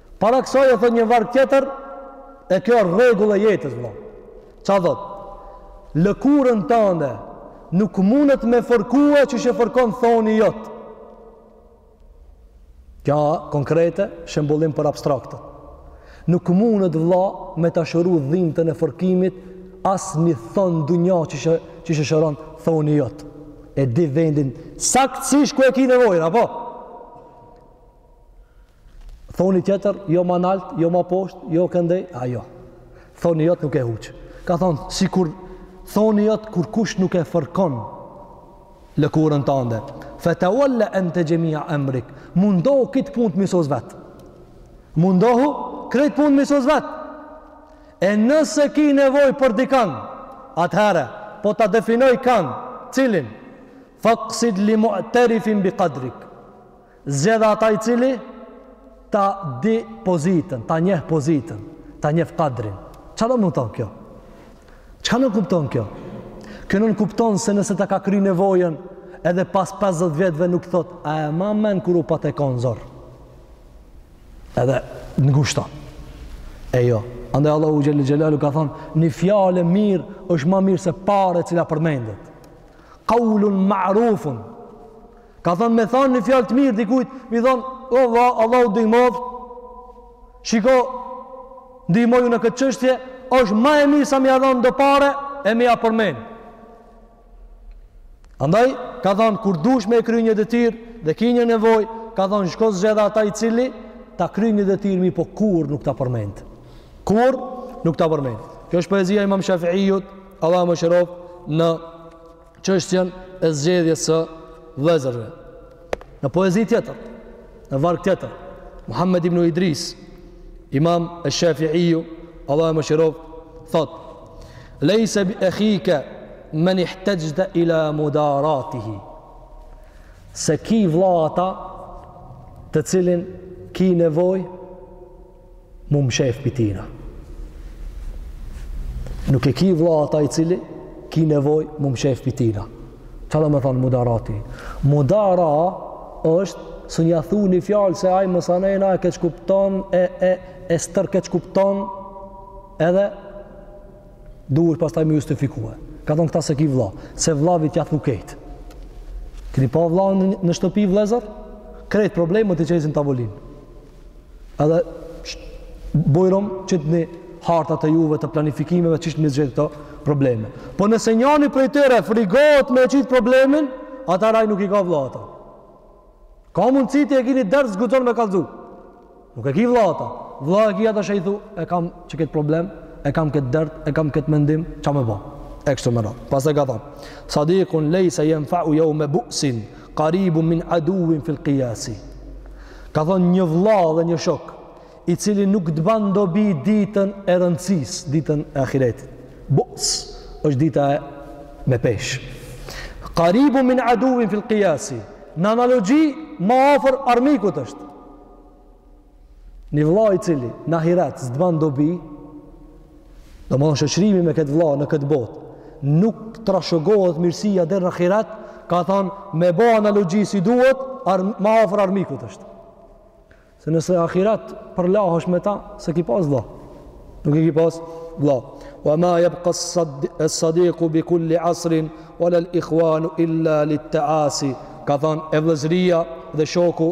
Para kësaj e thot një varg tjetër, e kjo rregull e jetës, vëlla. Ça thot? Lëkurën tënde nuk mundet me fërku qysh e fërkon thoni jot. Kjo konkrete, shembëllim për abstrakte. Nuk mundet vëlla me ta shëru dhimtën e fërkimit asnjë thu n'dynja qysh e, qysh e shëron thoni jot. E di vendin saktësisht ku e ki nevojën, apo? Thoni tjetër, jo ma nalt, jo ma posht, jo këndej, a jo. Thoni jot nuk e huq. Ka thonë, sikur thoni jot, kurkush nuk e fërkon lëkurën tande. Fe teuel-le ente xhemia emrik. Mundohu krejt punët m'i sos vet. Mundohu krejt punët m'i sos vet. E nëse ki nevoj për dikan, atëherë, po ta definoj kanë, cilin, faksid li muëterifin bi kadrik. Zgjedhe atë i cili ta di pozitën, ta njeh pozitën, ta njeh kadrin. Çka nënkupton kjo? Çka nënkupton kjo? Kjo nënkupton se nëse ta ka kry nevojën edhe pas 50 vjetëve nuk thot a e man men kur u pate kon zor. Edhe ngusht. E jo. Andaj Allahu Xhel-le Xhelaluhu ka thonë një fjalë e mirë është ma mirë se pare e cila përmendet. Kaulun ma'rufun. Ka thënë me thanë një fjalë të mirë dikujt, m'i thanë, o vlla, Allahu t'ndihmoftë, shiko, ndihmoju në këtë çështje, është ma e mirë sa m'ia dhanë do pare, e m'ia përmend. Andaj, ka thënë, kur dush me e kry një detyrë, dhe ki një nevoj, ka thënë, shko zgjedhe atë i cili, ta kryn një detyrë, mirëpo kurrë nuk ta përmend. Kurrë nuk ta përmend. Kjo është poezia e imam Shafiijut, Allahu e mëshiroftë, në çështjen e zgjedhjes së vëllezërve. Në poezi tjetër, në varg tjetër, Muhammed ibn Idris, imam esh-Shafiiju, Allahu e mëshiroftë, thot, lejse bi ekhike men ihtexhte ila mudaratihi, s'e ki vla atë të cilin ki nevoj Mu mshef pi tina. Nuk e ki vlla ata i cili ki nevojë mu mshef pi tina. Qa do me thonë mudarati? Mudara është se n'ja thu një fjalë se ai masanena e keqkupton e, e, e stërkeqkupton edhe duhet pastaj me justifikue. Ka thonë këta s'e ki vlla, se vllavit ja thu krejt. Keni pa vlla në, në shtëpi vllezër? Krejt problemet i qesin n'tavolinë. Edhe bujrum qitni hartat e juve të planifikimeve qysh me zgjidh kto probleme. Po nëse njani prej tyre frigohet me qit problemin, atëherë nuk e ka vlla ata. Ka mund citi e ki ni dert s'guxon me kallzu. Nuk e ki vlla ata. Vlla e ki ata që i thu, e kam që këtë problem, e kam këtë dert, e kam këtë mendim, qa me bo. E kështu me radhë. Pas e ka thonë, sadikun lejse jenfa'u jaume busin, karibun min aduin fil kijasi. Ka thonë një vlla dhe një shok, i cili nuk të ban dobi ditën e rëndësisë, ditën e ahiretit. Bus, është dita e me peshë. Karibun min aduvin fil kijasi, në analogji, ma afër armikut është. Një vlla i cili, në ahiret, s'të ban dobi, Domethon shoqërimi me këtë vlla në këtë botë, nuk trashëgohet mirësia deri në ahiret, ka thonë me bo analogi si duhet, ar, ma afër armikut është. Se nëse ahiret përlahesh me ta, s'e ki pas vlla. Nuk e ki pas vlla. Wa ma jebkas-sadiku bi kulli asrin, wa lel ikhwanu illa lit-teasi. Ka thonë e vllëzria dhe shoku,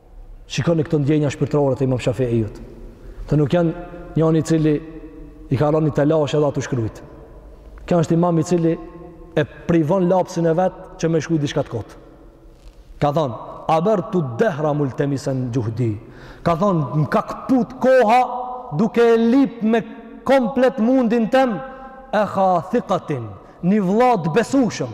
Shikoni këto ndjenja shpirtërore të Imam Shafiut. Të nuk janë njëri i cili i ka ra ni telash edhe â tu shkrujt. Ky është imam i cili e privon lapsin e vet që me shkru diçka të kotë. Ka thon, abertu dehra multemisen xhuhdi. Ka thon, më ka kput koha duke e lip me komplet mundin tem ekha thikatin, një vëlla të besueshëm.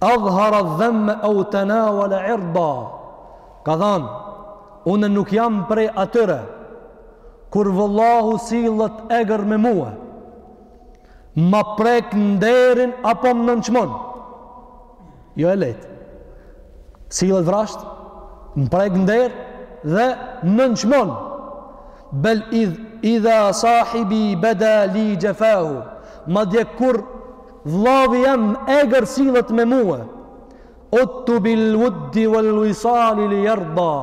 Adhara dhemma au tanawala irda. Ka thanë, unë nuk jam prej atyre kur vëllahu sillet egër me mua. Ma prek nderin apo më nënçmon. Jo e lehtë. Sillet vrazhd, më prek nder dhe më nënçmon. Bel idh idha sahibi bada li jafahu. Madje kur Vllavi jem egër sillet me mue Udtu bil wuddi wal wisali li yarda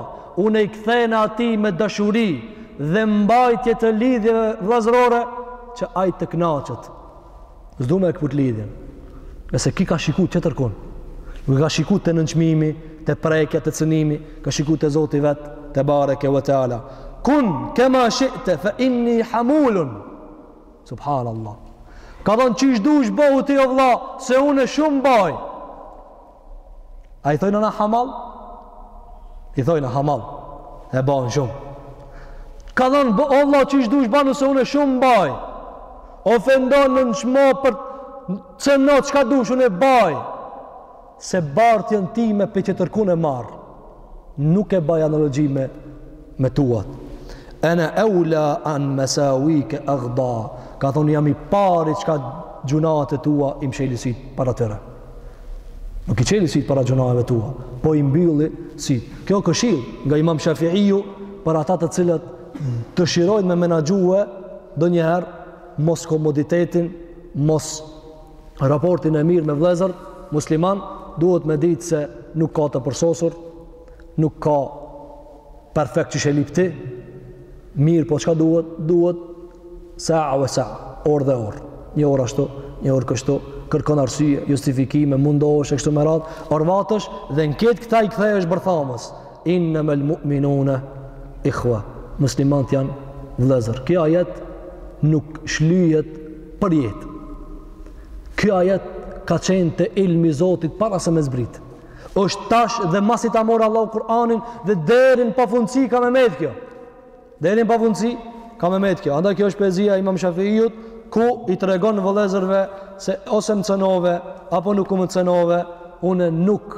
Unë i kthena atij me dashuri dhe mbajtje të lidhjeve vëllazërore që ai të kënaqet. S'du me e këput lidhjen. Se ky ka shiku tjetërkun. Nuk ka shiku te nënçmimi, te prekja, te cënimi, ka shiku te Zoti vet, tebareke ve teala. Kun kema shi'te fa inni hamulun. Subhanallah. Ka thonë qysh dush bëhu ti o vlla, se unë shumë baj. A i thojna na hamall? I thojna hamall. E ban shumë. Ka thonë, o vlla, qysh dush banu se unë shumë baj. Ofendo, nënçmo për cëno çka dush, unë e baj. Se bartjen time pe tjetërkun e marr nuk e baj analogji me me tuat. Ana awla an masawik aghda. Ka thon jam i pari çka gjynahet e tua i msheli sytë para tyre. Nuk i çeli sytë para gjynaheve tua, po i mbylli sytë. Kjo këshill nga Imam Shafiiu për ata të cilët dëshirojnë me menaxhue ndonjëherë mos komoditetin, mos raportin e mirë me vllezër musliman, duhet me ditë se nuk ka të përsosur, nuk ka perfekt qysh e lyp ti, mirëpo çka duhet, duhet sa'a ve sa'a, orë dhe orë, një orë ashtu, një orë kështu, kërkon arsye, justifikime, mundohesh, e kështu me radhë, orvatesh, dhe në ketë këta i kthehesh bërthamës, innemel mu'minune, ikhua, muslimant janë vllezër. Kjo ajet nuk shlyhet Për jetë. Kjo ajet ka qenë te ilmi i Zotit para se me zbrit. Është tash dhe masi ta mor Allahu Kur'anin dhe deri në pafundësi ka me met kjo. Deri në pafundësi ka me met kjo. Andaj kjo është poezia e Imam Shafiut ku i tregon vëllezërve se ose më cenove apo nuk um cenove, unë nuk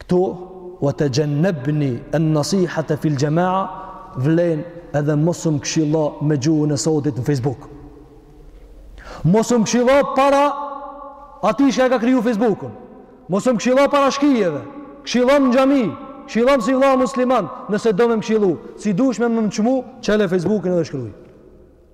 Këtu wa tajannabni an-nasihata fi al-jamaa vlen edhe mos um këshillo me gjuhën e sotit në Facebook. Mos um këshillo para atij që e ka kriju Facebookun. Mos um këshillo para shkijeve. Këshillom në xhami, këshillom si vëlla musliman, nëse do me më këshillu, si dush me nënçmu, çele Facebookin edhe shkruaj.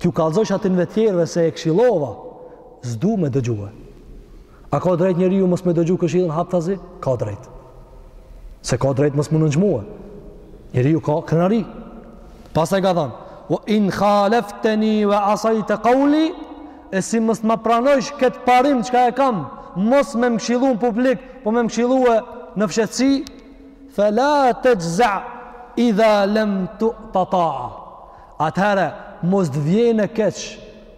T'ju kallëzosh atynve të tjerëve se e këshillova, s'du me dëgjue. A ka drejt njeriu mos me dëgju këshillën haptazi? Ka drejt. Se ka drejt mos m'u nënçmue. Njeriu ka krenari. Pastaj ka thanë, ve in khalefteni ve asajte kauli, e si mos ma pranojsh këtë parim çka e kam, mos me më këshillu në publik, po me më këshillue në fshetësi, fe la texhza, idha lem tu'ta taa. Atëherë mos të vjene keq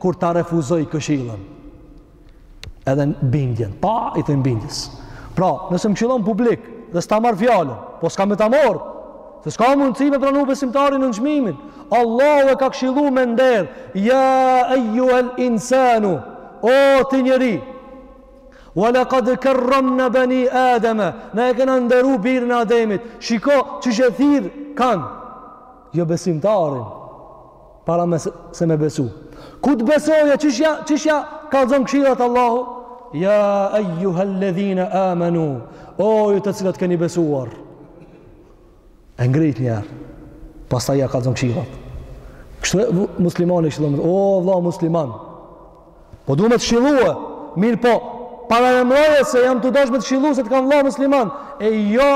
kur ta refuzoj këshillën. Edhe bindjen, pa i thënë bindjes. Pra, nëse më këshillon publik dhe s'ta marr fjalën, po s'ka me ta marrë. Se s'ka mundësi me pranu besimtari nënçmimin. Allahu e ka këshillu me nder, ja ayyuhal insanu, o ti njeri. Wa laqad karramna bani adama, ne e kena nderu birin e Ademit. Shiko qysh e thirr kan. Jo besimtarin para me se me besu. Kur të besoje qysh ja qysh ja kallzon këshillat Allahu? Ja ayyuhalladhina amanu. O ju të cilët keni besuar. E ngrit një herë. Pastaj ja kallzon këshillat. Kështu muslimani kështu thonë, o vëlla musliman. Po duhet me të këshillue, mirëpo, paralajmëroje se jam tu dashtë me të këshillu se të kam vla musliman, e jo,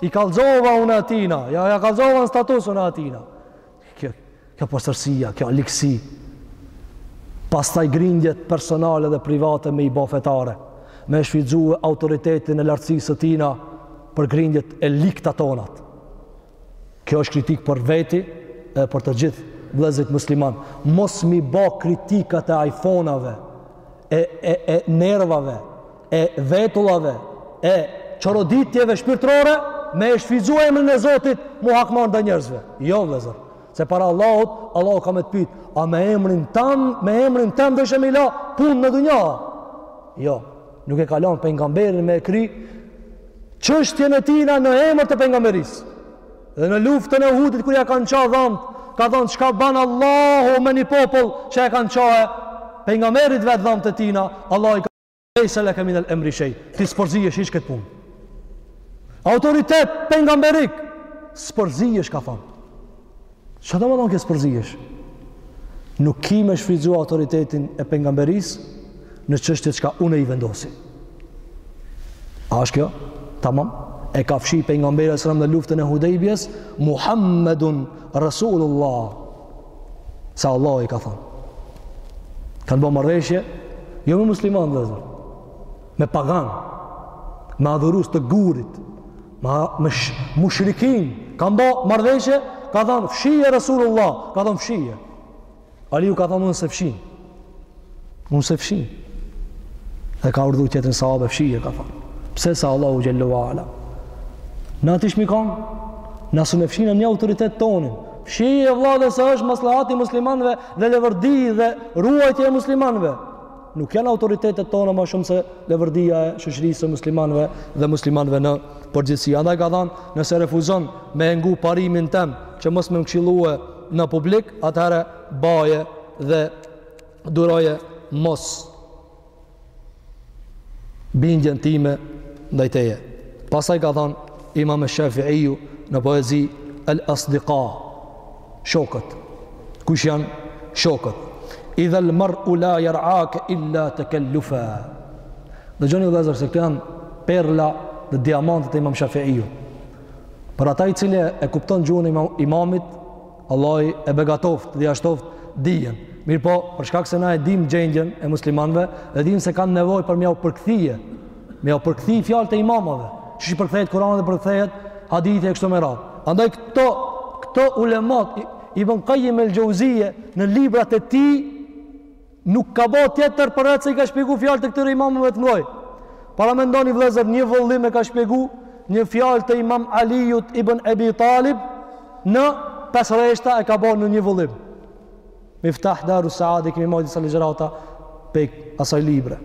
i kallzova unë atina, ja, ja kallzova në status unë atina. Kjo, kjo poshtërsia, kjo ligësi, pastaj grindjet personale dhe private me i bo fetare, me shfrytzue autoritetin e lartësisë së tina për grindjet e ligta tonat. Kjo është kritikë për veti e për të gjithë vëllezërit muslimanë. Mos m'i ba kritikat e iPhone-ave, e e e nervave, e vetullave, e çoroditjeve shpirtërore me e shfrytzu emrin e Zotit m'u hakmarrë ndaj njerëzve. Jo vëllezër, se para Allahut, Allahu ka me të pyet, a me emrin tem, me emrin tem doshe m'i la punët në dunja? Jo. Nuk e ka lënë pejgamberin me e kry çështjen e tina në emër të pejgamberisë. Dhe në luftën e Uhudit kur ja kanë ça dhamtë, ka thënë çka ban Allahu me një popull që ja kanë ça pejgamberit vet dhamtë e tina, Allahu i ka Lejse leke minel emri shej, ti s'përzihesh hiç këtë punë. Autoritet pejgamberik, s'përzihesh ka thonë. Çka do me thonë që s'përzihesh? Nuk ki me shfrytzu autoritetin e pejgamberisë në çështje çka unë i vendosi. A është kjo? Tamam. E ka fshi pejgamberi sallallahu alajhi në luftën e Hudejbjes, Muhammedun Rasulullah. Sa Allah i ka thonë. Kanë bo marrëveshje jo me muslimanë vllezër, me paganë, me adhurus të gurit, Ma me sh, mushrikin, kan ba marrëveshje, ka thonë, fshije Rasulullah, ka thonë, fshije. Aliu ka thonë, unë s'e fshij. Unë s'e fshij. Dhe ka urdhnu tjetrin sahabe, fshije, ka thonë. Pse sa Allahu xhelle wa ala? Na tash me kanë, na s'un e fshijna një autoritet tonin, fshije vlla dhe se është maslahat i muslimanve dhe leverdi dhe ruajtje e muslimanve. Nuk janë autoritetet tona ma shumë se levërdia e shoqërisë së muslimanëve dhe muslimanëve në përgjithësi. Andaj ka thanë, nëse refuzon me ngu parimin tem që mos me m'këshillue në publik, atëherë baje dhe duroje mosbindjen time ndaj teje. Pastaj ka thanë Imam Shafi'iu në poezi El Asdiqa, shokët. Kush janë shokët? Idhal mar'u la yar'aka illa takallufa. Dëgjoni vëllazër se këto janë perla dhe diamantet e Imam Shafiut. Për ata i cili e kupton gjuhën e imamit, Allahu e begatoftë dhe ia shtoftë dijen. Mirëpo, për shkak se na e dim gjendjen e muslimanëve, e dim se kanë nevojë për me jau përkthye Me jau përkthy fjalët e imamave, qysh përkthehet Kur'ani dhe përkthehet hadithi e kështu me radhë. Andaj këto, këto ulemat, Ibn Kajim el Xheuzije në librat e tij, nuk ka ba tjetër përveç se i ka shpjegu fjalët e këtyre imamave të mdhaj. Paramendoni vllezër një vëllim e ka shpjegu një fjalë të imam Alijut ibn Ebi Talib në pesë rreshta e ka ba në një vëllim. Miftah Daru Saade, i kemi marrë disa ligjërata prej asaj libre.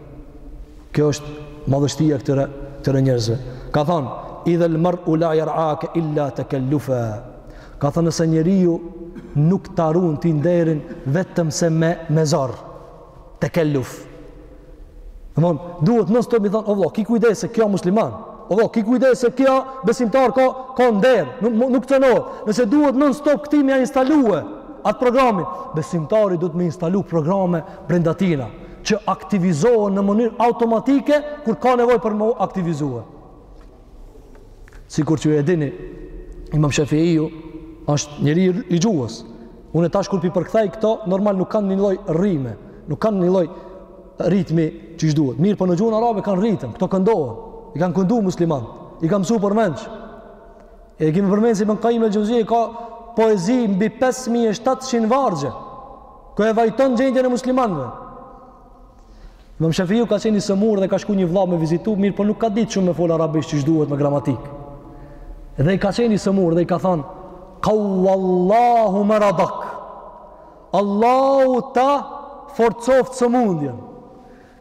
Kjo është madhështia e këtyre këtyre njerëzve. Ka thanë idha al-mar'u la yar'aka illa takallufa. Ka thanë nëse njeriu nuk ta run ti nderin vetëm se me me zor. Takalluf. Domthon, duhet non stop me i thanë, o vëlla, ki kujdes se ky o musliman. O vëlla, ki kujdes se ky o besimtar ka ka nder, nuk nuk cenohet. Nëse duhet non stop këtij me ia instalue atë programin, besimtari duhet me instalu programe brenda tina që aktivizohen në mënyrë automatike kur ka nevojë për me u aktivizue. Sikur që ju e dini, Imam Shafi'iu është njeri i gjuhës. Unë tash kur p'i përkthej këto, normal nuk kanë një lloj rime, nuk kanë një lloj ritmi qysh duhet. Mirëpo në gjuhën arabe kanë ritëm, këto këndohen. I kanë këndu muslimanët, i kanë msu përmendsh. E kemi përmend se Ibn Qayyim al-Jauziyye ka poezi mbi 5700 vargje, ku e vajton gjendjen e muslimanëve. Imam Shafiu ka qenë i sëmurë dhe ka shku një vlla me vizitu, mirëpo nuk ka ditë shumë me fol arabisht qysh duhet me gramatikë. Dhe ai ka qenë i sëmurë dhe i ka thanë, kaua Allahu meradak, Allahu ta forcoft sëmundjen.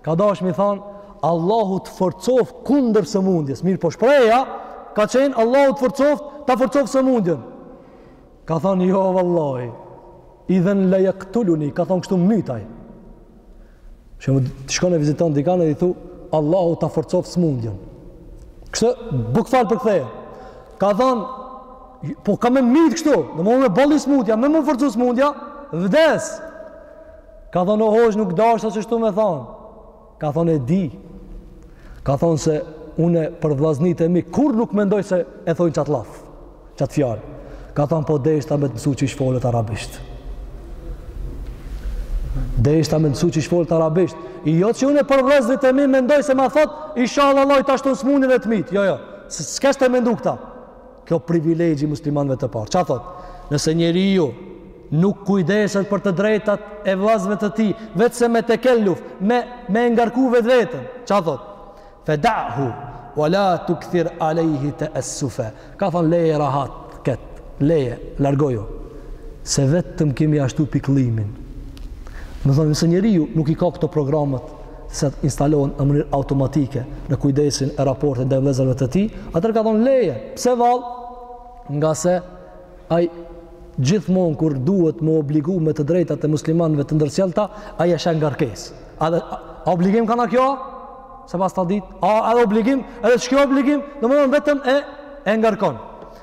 Ka dasht me i thanë, Allahu të forcoftë kundër sëmundjes, mirëpo shprehja, ka qenë Allahu të forcoftë, ta forcoftë sëmundjen. Ka thonë, jo, vallahi, idhen le jaktuluni, ka thonë kështu mytaj. Se kur shkon e viziton dikane dhe i thu, Allahu ta forcoftë smundjen. Kështu, bukval përkthehet. Ka thonë, po ka me më mytë kështu, domethonë me bo smundja, me m'u forcu smundja, vdes. Ka thonë, o hoxhë, nuk dashta ashtu me thonë. Ka thonë e di. Ka thonë se une për vllaznit e mi kurrë nuk mendoj se e thonë qatë llaf, qatë fjalë. Ka thonë po deshta me të mësu qysh folet arabisht. Deshta me të mësu qysh folet arabisht. E jo që une për vllaznit e mi mendoj se ma thotë inshallah ta shton smundjen e të mytë. Jo, jo, s'kesh tu e mendu këta. Ky privilegji i muslimanëve të parë. Ça thotë? Nëse njeriu nuk kujdeset për të drejtat e vllazve të tij, vetëm me tekelluf, me e ngarku vetveten. Ça thotë? Feda'hu wala tukthir alayhi ta'assufa. Ka thonë leje rahat kët. Leje, largoju. Se vetëm kemi ashtu pikëllimin. Domethonë, nëse njeriu nuk i ka këto programet, se të instalohen në mënyrë automatike në kujdesin e raportit ndaj vëllezërve të tij, atëherë ka thonë leje, pse vallë, ngase ai gjithmonë kur duhet me u obligu me të drejtat e muslimanve të ndërsjellta, ai e sheh ngarkesë. A, edhe, a, a obligim koka kjo? S'e pasna ditë, a, edhe obligim, edhe që kjo obligim, domethonë vetëm e, e ngarkon.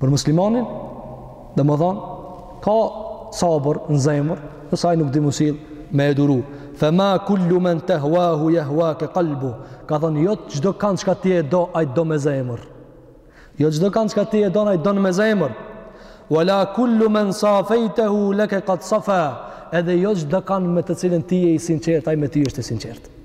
Për muslimanin, domethonë, ka sabër në zemër, nëse ai nuk di me u sill, me e duru. Fe ma kullu men te huahu jehuake kalbuhu, ka thonë, jo çdo kan çka ti e do, ai do me zemër. Jo çdo kan çka ti e don, ai don me zemër. Wa la kullu men safejtehu leke kad safa, edhe jo çdo kan me të cilin ti je i sinqertë, ai me ty është i sinqertë.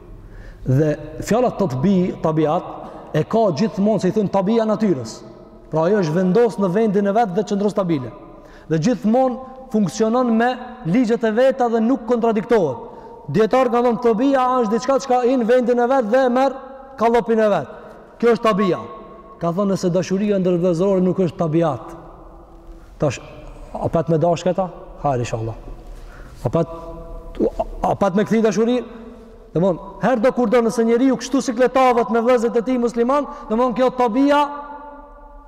Dhe fjala tabi, tabiat, e ka gjithmonë se i thonë tabia natyrës. Pra ajo është vendos në vendin e vet dhe qëndron stabile. Dhe gjithmonë funksionon me ligjet e veta dhe nuk kontradiktohet. Dijetarët kanë thonë tabia është diçka çka hin n'vendin e vet dhe e merr kallëpin e vet. Kjo është tabia. Ka thonë nëse dashuria ndërvëllazërore nuk është tabiat. Tash a pat me dash këta? Hajr inshallah. A pat a pat me kthy dashuri? Domthon, herdokurdo nëse njeriu kështu sikletavet me vllaznit e tij musliman, domthon kjo tabia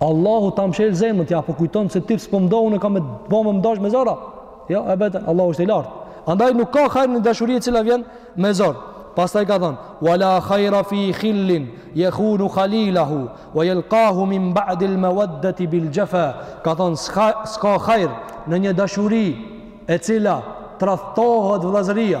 Allahu ta mshel zemrën, ti a po kujton se ti s'po mdo unë kam me t'bo me më dash me zor a. Jo, ebeden, Allahu është i lartë. Andaj nuk ka hajr në një dashuri e cila vjen me zor. Pastaj ka thonë: "Wala khayra fi khillin yakhunu khalilahu wa yalqahu min ba'd al-mawaddati bil jafa." Ka thonë s'ka s'ka hajr në një dashuri e cila tradhtohet vëllazëria.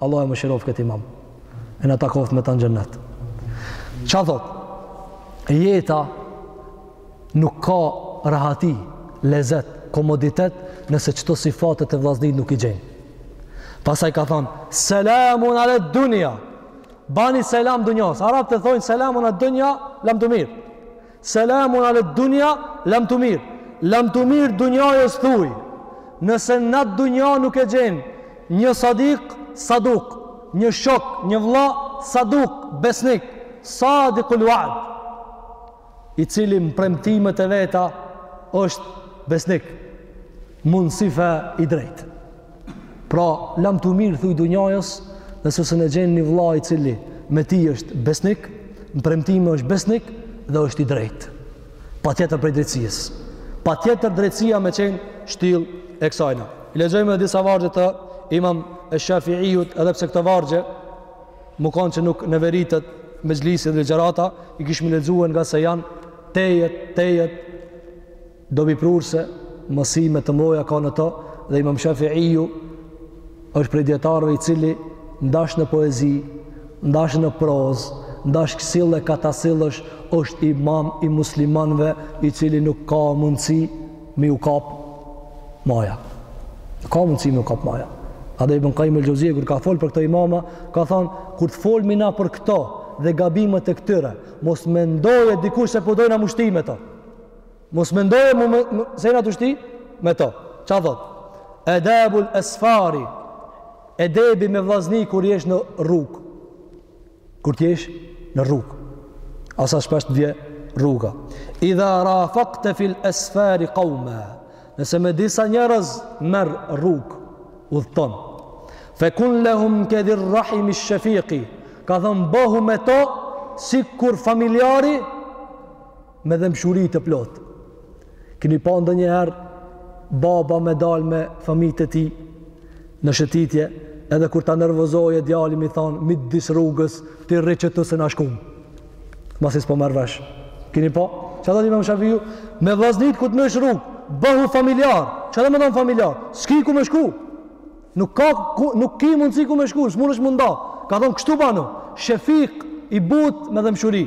Allah e mëshiroftë këtë imam e na takoftë me ta në xhennet. Ça thot? Jeta nuk ka rahati, lezet, komoditet nëse qëto sifate të vllaznisë nuk i gjen. Pastaj ka thon selamun ala dunya. Bani selam dunjas. Arabët e thonë selamun ala dunya, lamtumirë. Selamun alad dunja, lamtumirë. Lamtumirë dunjajës thuj. Nëse në atë dunja nuk e gjen një sadik, saduk, një shok, një vlla, saduk, besnik, sadikul uad, i cili në premtimet e veta është besnik, munsife, i drejtë. Pra, lamtumirë thuj dunjajës, nëse s'e gjen një vlla i cili me ti është besnik, në premtime është besnik dhe është i drejtë. Patjetër prej drejtësisë. Patjetër drejtësia me qenë shtyllë e kësajna. I lexojmë dhe disa vargje të imam Shafiiut edhe pse këto vargje, me kon që nuk neveritet mexhlisi dhe ligjërata, i kishmi lexu ngase janë tejet, tejet, Dobiprurëse, mësime të mëdha ka në to dhe Imam Shafi'iu është prej dijetarëve i cili ndash në poezi, ndash në prozë, ndash kaside e kasidesh është imam i muslimanëve i cili nuk ka mundësi mi u kap maja. Nuk ka mundësi mi u kap maja. Edhe Ibën Kajim el-Xhevzije, kur ka folë për këto imama, ka thonë, kur të folmi na për këto dhe gabimet e këtyre, mos mendojë dikush se po dojna m'u shti me to. Mos mendojë se na m'u shti me to. Ça thot? Adabul esfari. Edebi me vllazni kur jesh në rrug. Kur t'jesh në rrug. A sa shpesht vje rruga. Idha rafakte fil esfari kaume. Nëse me disa njerëz merr rrug. Udhëton. Fe kun lehum kedhir rahimi shefiki. Ka thanë bëhu me to sikur familjari Me dhembshuri të plotë. Keni pa ndonjëherë baba me dalë me fëmijët e tij në shëtitje, edhe kur ta nervozojë djali m'i thanë midis rrugës, ti rri qëtu se na shkum. Masi s'po merr vesh. Keni pa? Çfarë thotë Imam Shafiu? Me vllaznit kur t'jesh n'rrugë, bëhu familjar. Ça domethon familjar? S'ki ku me shku. Nuk ka ku, nuk ki mundsi ku me shku, s'mundesh m'u nda. Ka thon kështu banu, shefik i but me dhëmshuri.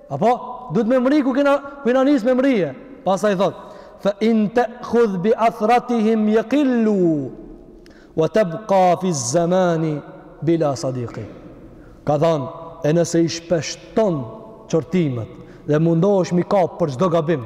Apo, duhet me mri ku kena, ku kena nis me mri. Pasaj thot, fe in te'khudh bi athratihim jekillu, wa tebka fi zemani bila sadiki. Ka than, e nëse i shpeshton qortimet dhe mundohesh mi kap për çdo gabim,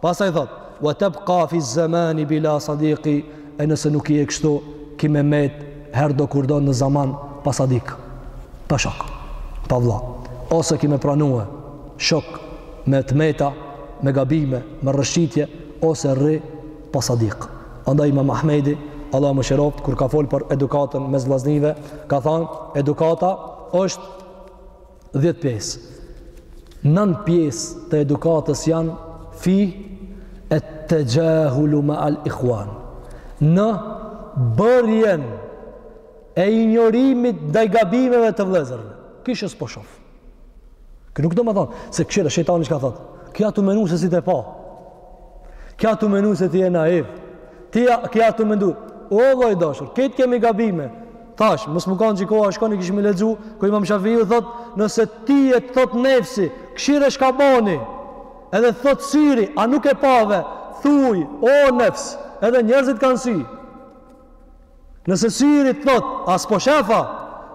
Pastaj thotë, Wa tabqa fi zamani bila sadiqi, e nëse nuk je kështu, ki me met herdo kurdo, në zaman pa sadik, pa shok, pa vlla. Ose ki me pranue shok me të meta, me gabime, me rrëshqitje, ose rri pa sadik. Andaj Imam Ahmedi, Allahu e mëshiroftë, kur ka folë për edukatën mes vllaznijve, ka thanë, edukata është 10 pjesë. Nan pjesë të edukatës janë fi et-texhahul ma al ikhwan. Në bërjen e injorimit ndaj gabimeve të vllezërve. Kishe s'po shof. Kjo nuk domethon, se kshyre, shejtani çka thotë, ky ja tu menu se s'i ke pa. Ky ja tu menu se ti je naiv. Ky ja tu mendu, o vlla i dashur, krejt kemi gabime, Tash, mos m'u kan që koha shkon, i kishim lexu, ku imam Shafiu thot, nëse ty të thot nefsi, kshyre çka boni, edhe thot syri, a nuk e pave, thuj, o nefs, edhe njerëzit kanë sy. Nëse syri të thot, a s'po shef a,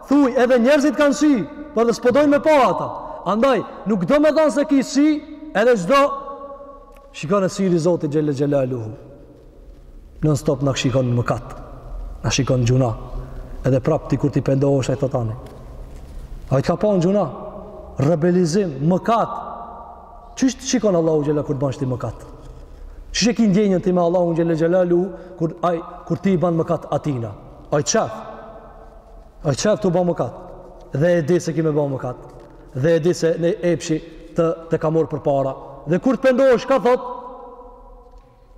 thuj, edhe njerëzit kanë sy, por po edhe s'po dojnë me pa ata. Andaj, nuk do me thanë se ki sy, edhe çdo, shikone syrin e Zotit Xhel-le Xhelaluhu. Non stop na shikon në mëkat, na shikon në gjyna, edhe prap ti kur t'i pendohesh e thot tani. Ai të ka pa në gjyna, rebelizëm, mëkat, qysh të shikon Allahu Xhel-le kur bajsh ti mëkat? Qysh e ki ndjenjën ti me Allahun Xhel-le Xhelaluhu, kur, aj, kur ti i banë mëkat atina? Ai të shef, ai të shef tu ba mëkat, dhe e di se ki me ba mëkat, dhe e di se ne epshi të, të ka marrë përpara, dhe kur të pendohesh, çka thotë,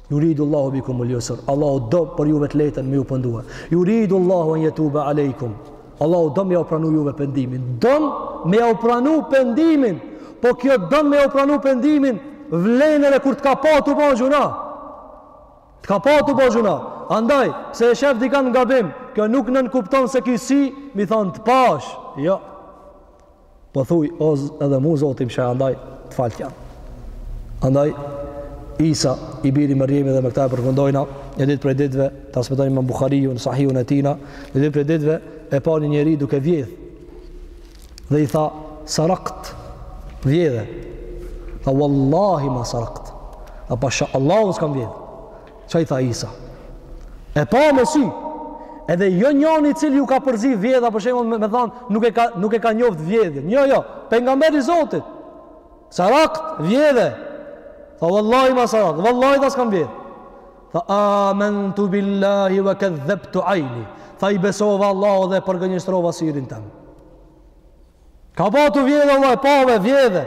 Yuridu Allahu bikumul yusr. Allahu do për juve të lehten me ju pendue. Yuridu Allahu an yatuba aleikum. Allahu do me jau pranu juve pendimin. Don me jau pranu pendimin. Po kjo don me jau pranu pendimin, vlen edhe kur të ka pa tu bo gjyna. Të ka pa tu bo gjyna. Andaj, se e shef dikan n'gabim, kjo nuk nënkupton se ki sy, m'i thon të pash. Jo. Po thuj o edhe mu Zoti m'sheh andaj të falt jan. Andaj Isa i biri Merjemes dhe me këta e përfundojmë një ditë prej ditëve transmeton imam Buhariu n'Sahihun e tina një ditë prej ditëve e pa një njeri duke vjedh dhe i tha sarakt vjedhe tha wallahi ma sarakt a pasha Allahun s'kam vjedh Çka i tha Isa? E pa me sy. Edhe jo njëri i cili ju ka përzi vjedhja për shembull me, me thon nuk e ka nuk e ka njoft vjedhjen. Jo, jo, pejgamberi i Zotit. Sarakt, vjedhe. Tha vallahi ma sarakt, vallahi tha s'kam vjedh. Tha amantu billahi wa kadhabtu ayni. Tha i besova Allahut dhe përgënjeshtrova syrin tem. Ka pa tu vjedhë, vallahi e pa me vjedhë.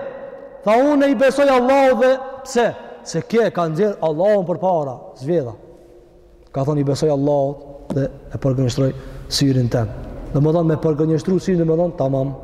Tha unë i besoj Allahut dhe pse? Se ky e ka nxjerrë Allahun përpara, s'vodha. Ka thonë i besoj Allahut dhe e përgënjeshtroj syrin tem. Domethonë me përgënjeshtru syrin domethonë tamam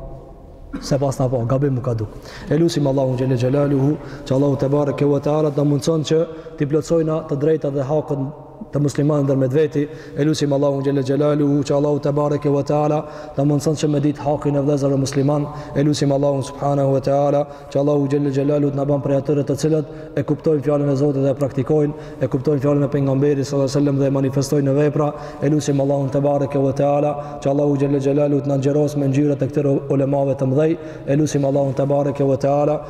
s'e paskna pa, gabim më ka duk. E lusim Allahun xhelle xhelaluhu, që Allahu tebareke ve teala të na mundëson që t'i plotësojna të drejta dhe hakën të muslimanëve ndërmjet veti, e lusim Allahun xhelle xhelaluhu që Allahu tebareke ve teala të na mundson që me dit hakin e vëllezërve musliman, e lusim Allahun subhanahu ve teala që Allahu xhelle xhelaluhu të na ban prej atyre të cilët e kuptojnë fjalën e Zotit dhe e praktikojnë, e kuptojnë fjalën e pejgamberit sallallahu alajhi wasallam dhe e manifestojnë në vepra, e lusim Allahun tebareke ve teala që Allahu xhelle xhelaluhu të na ngjyros me ngjyrat e këtyre ulemave të mëdhej, e lusim Allahun tebareke ve teala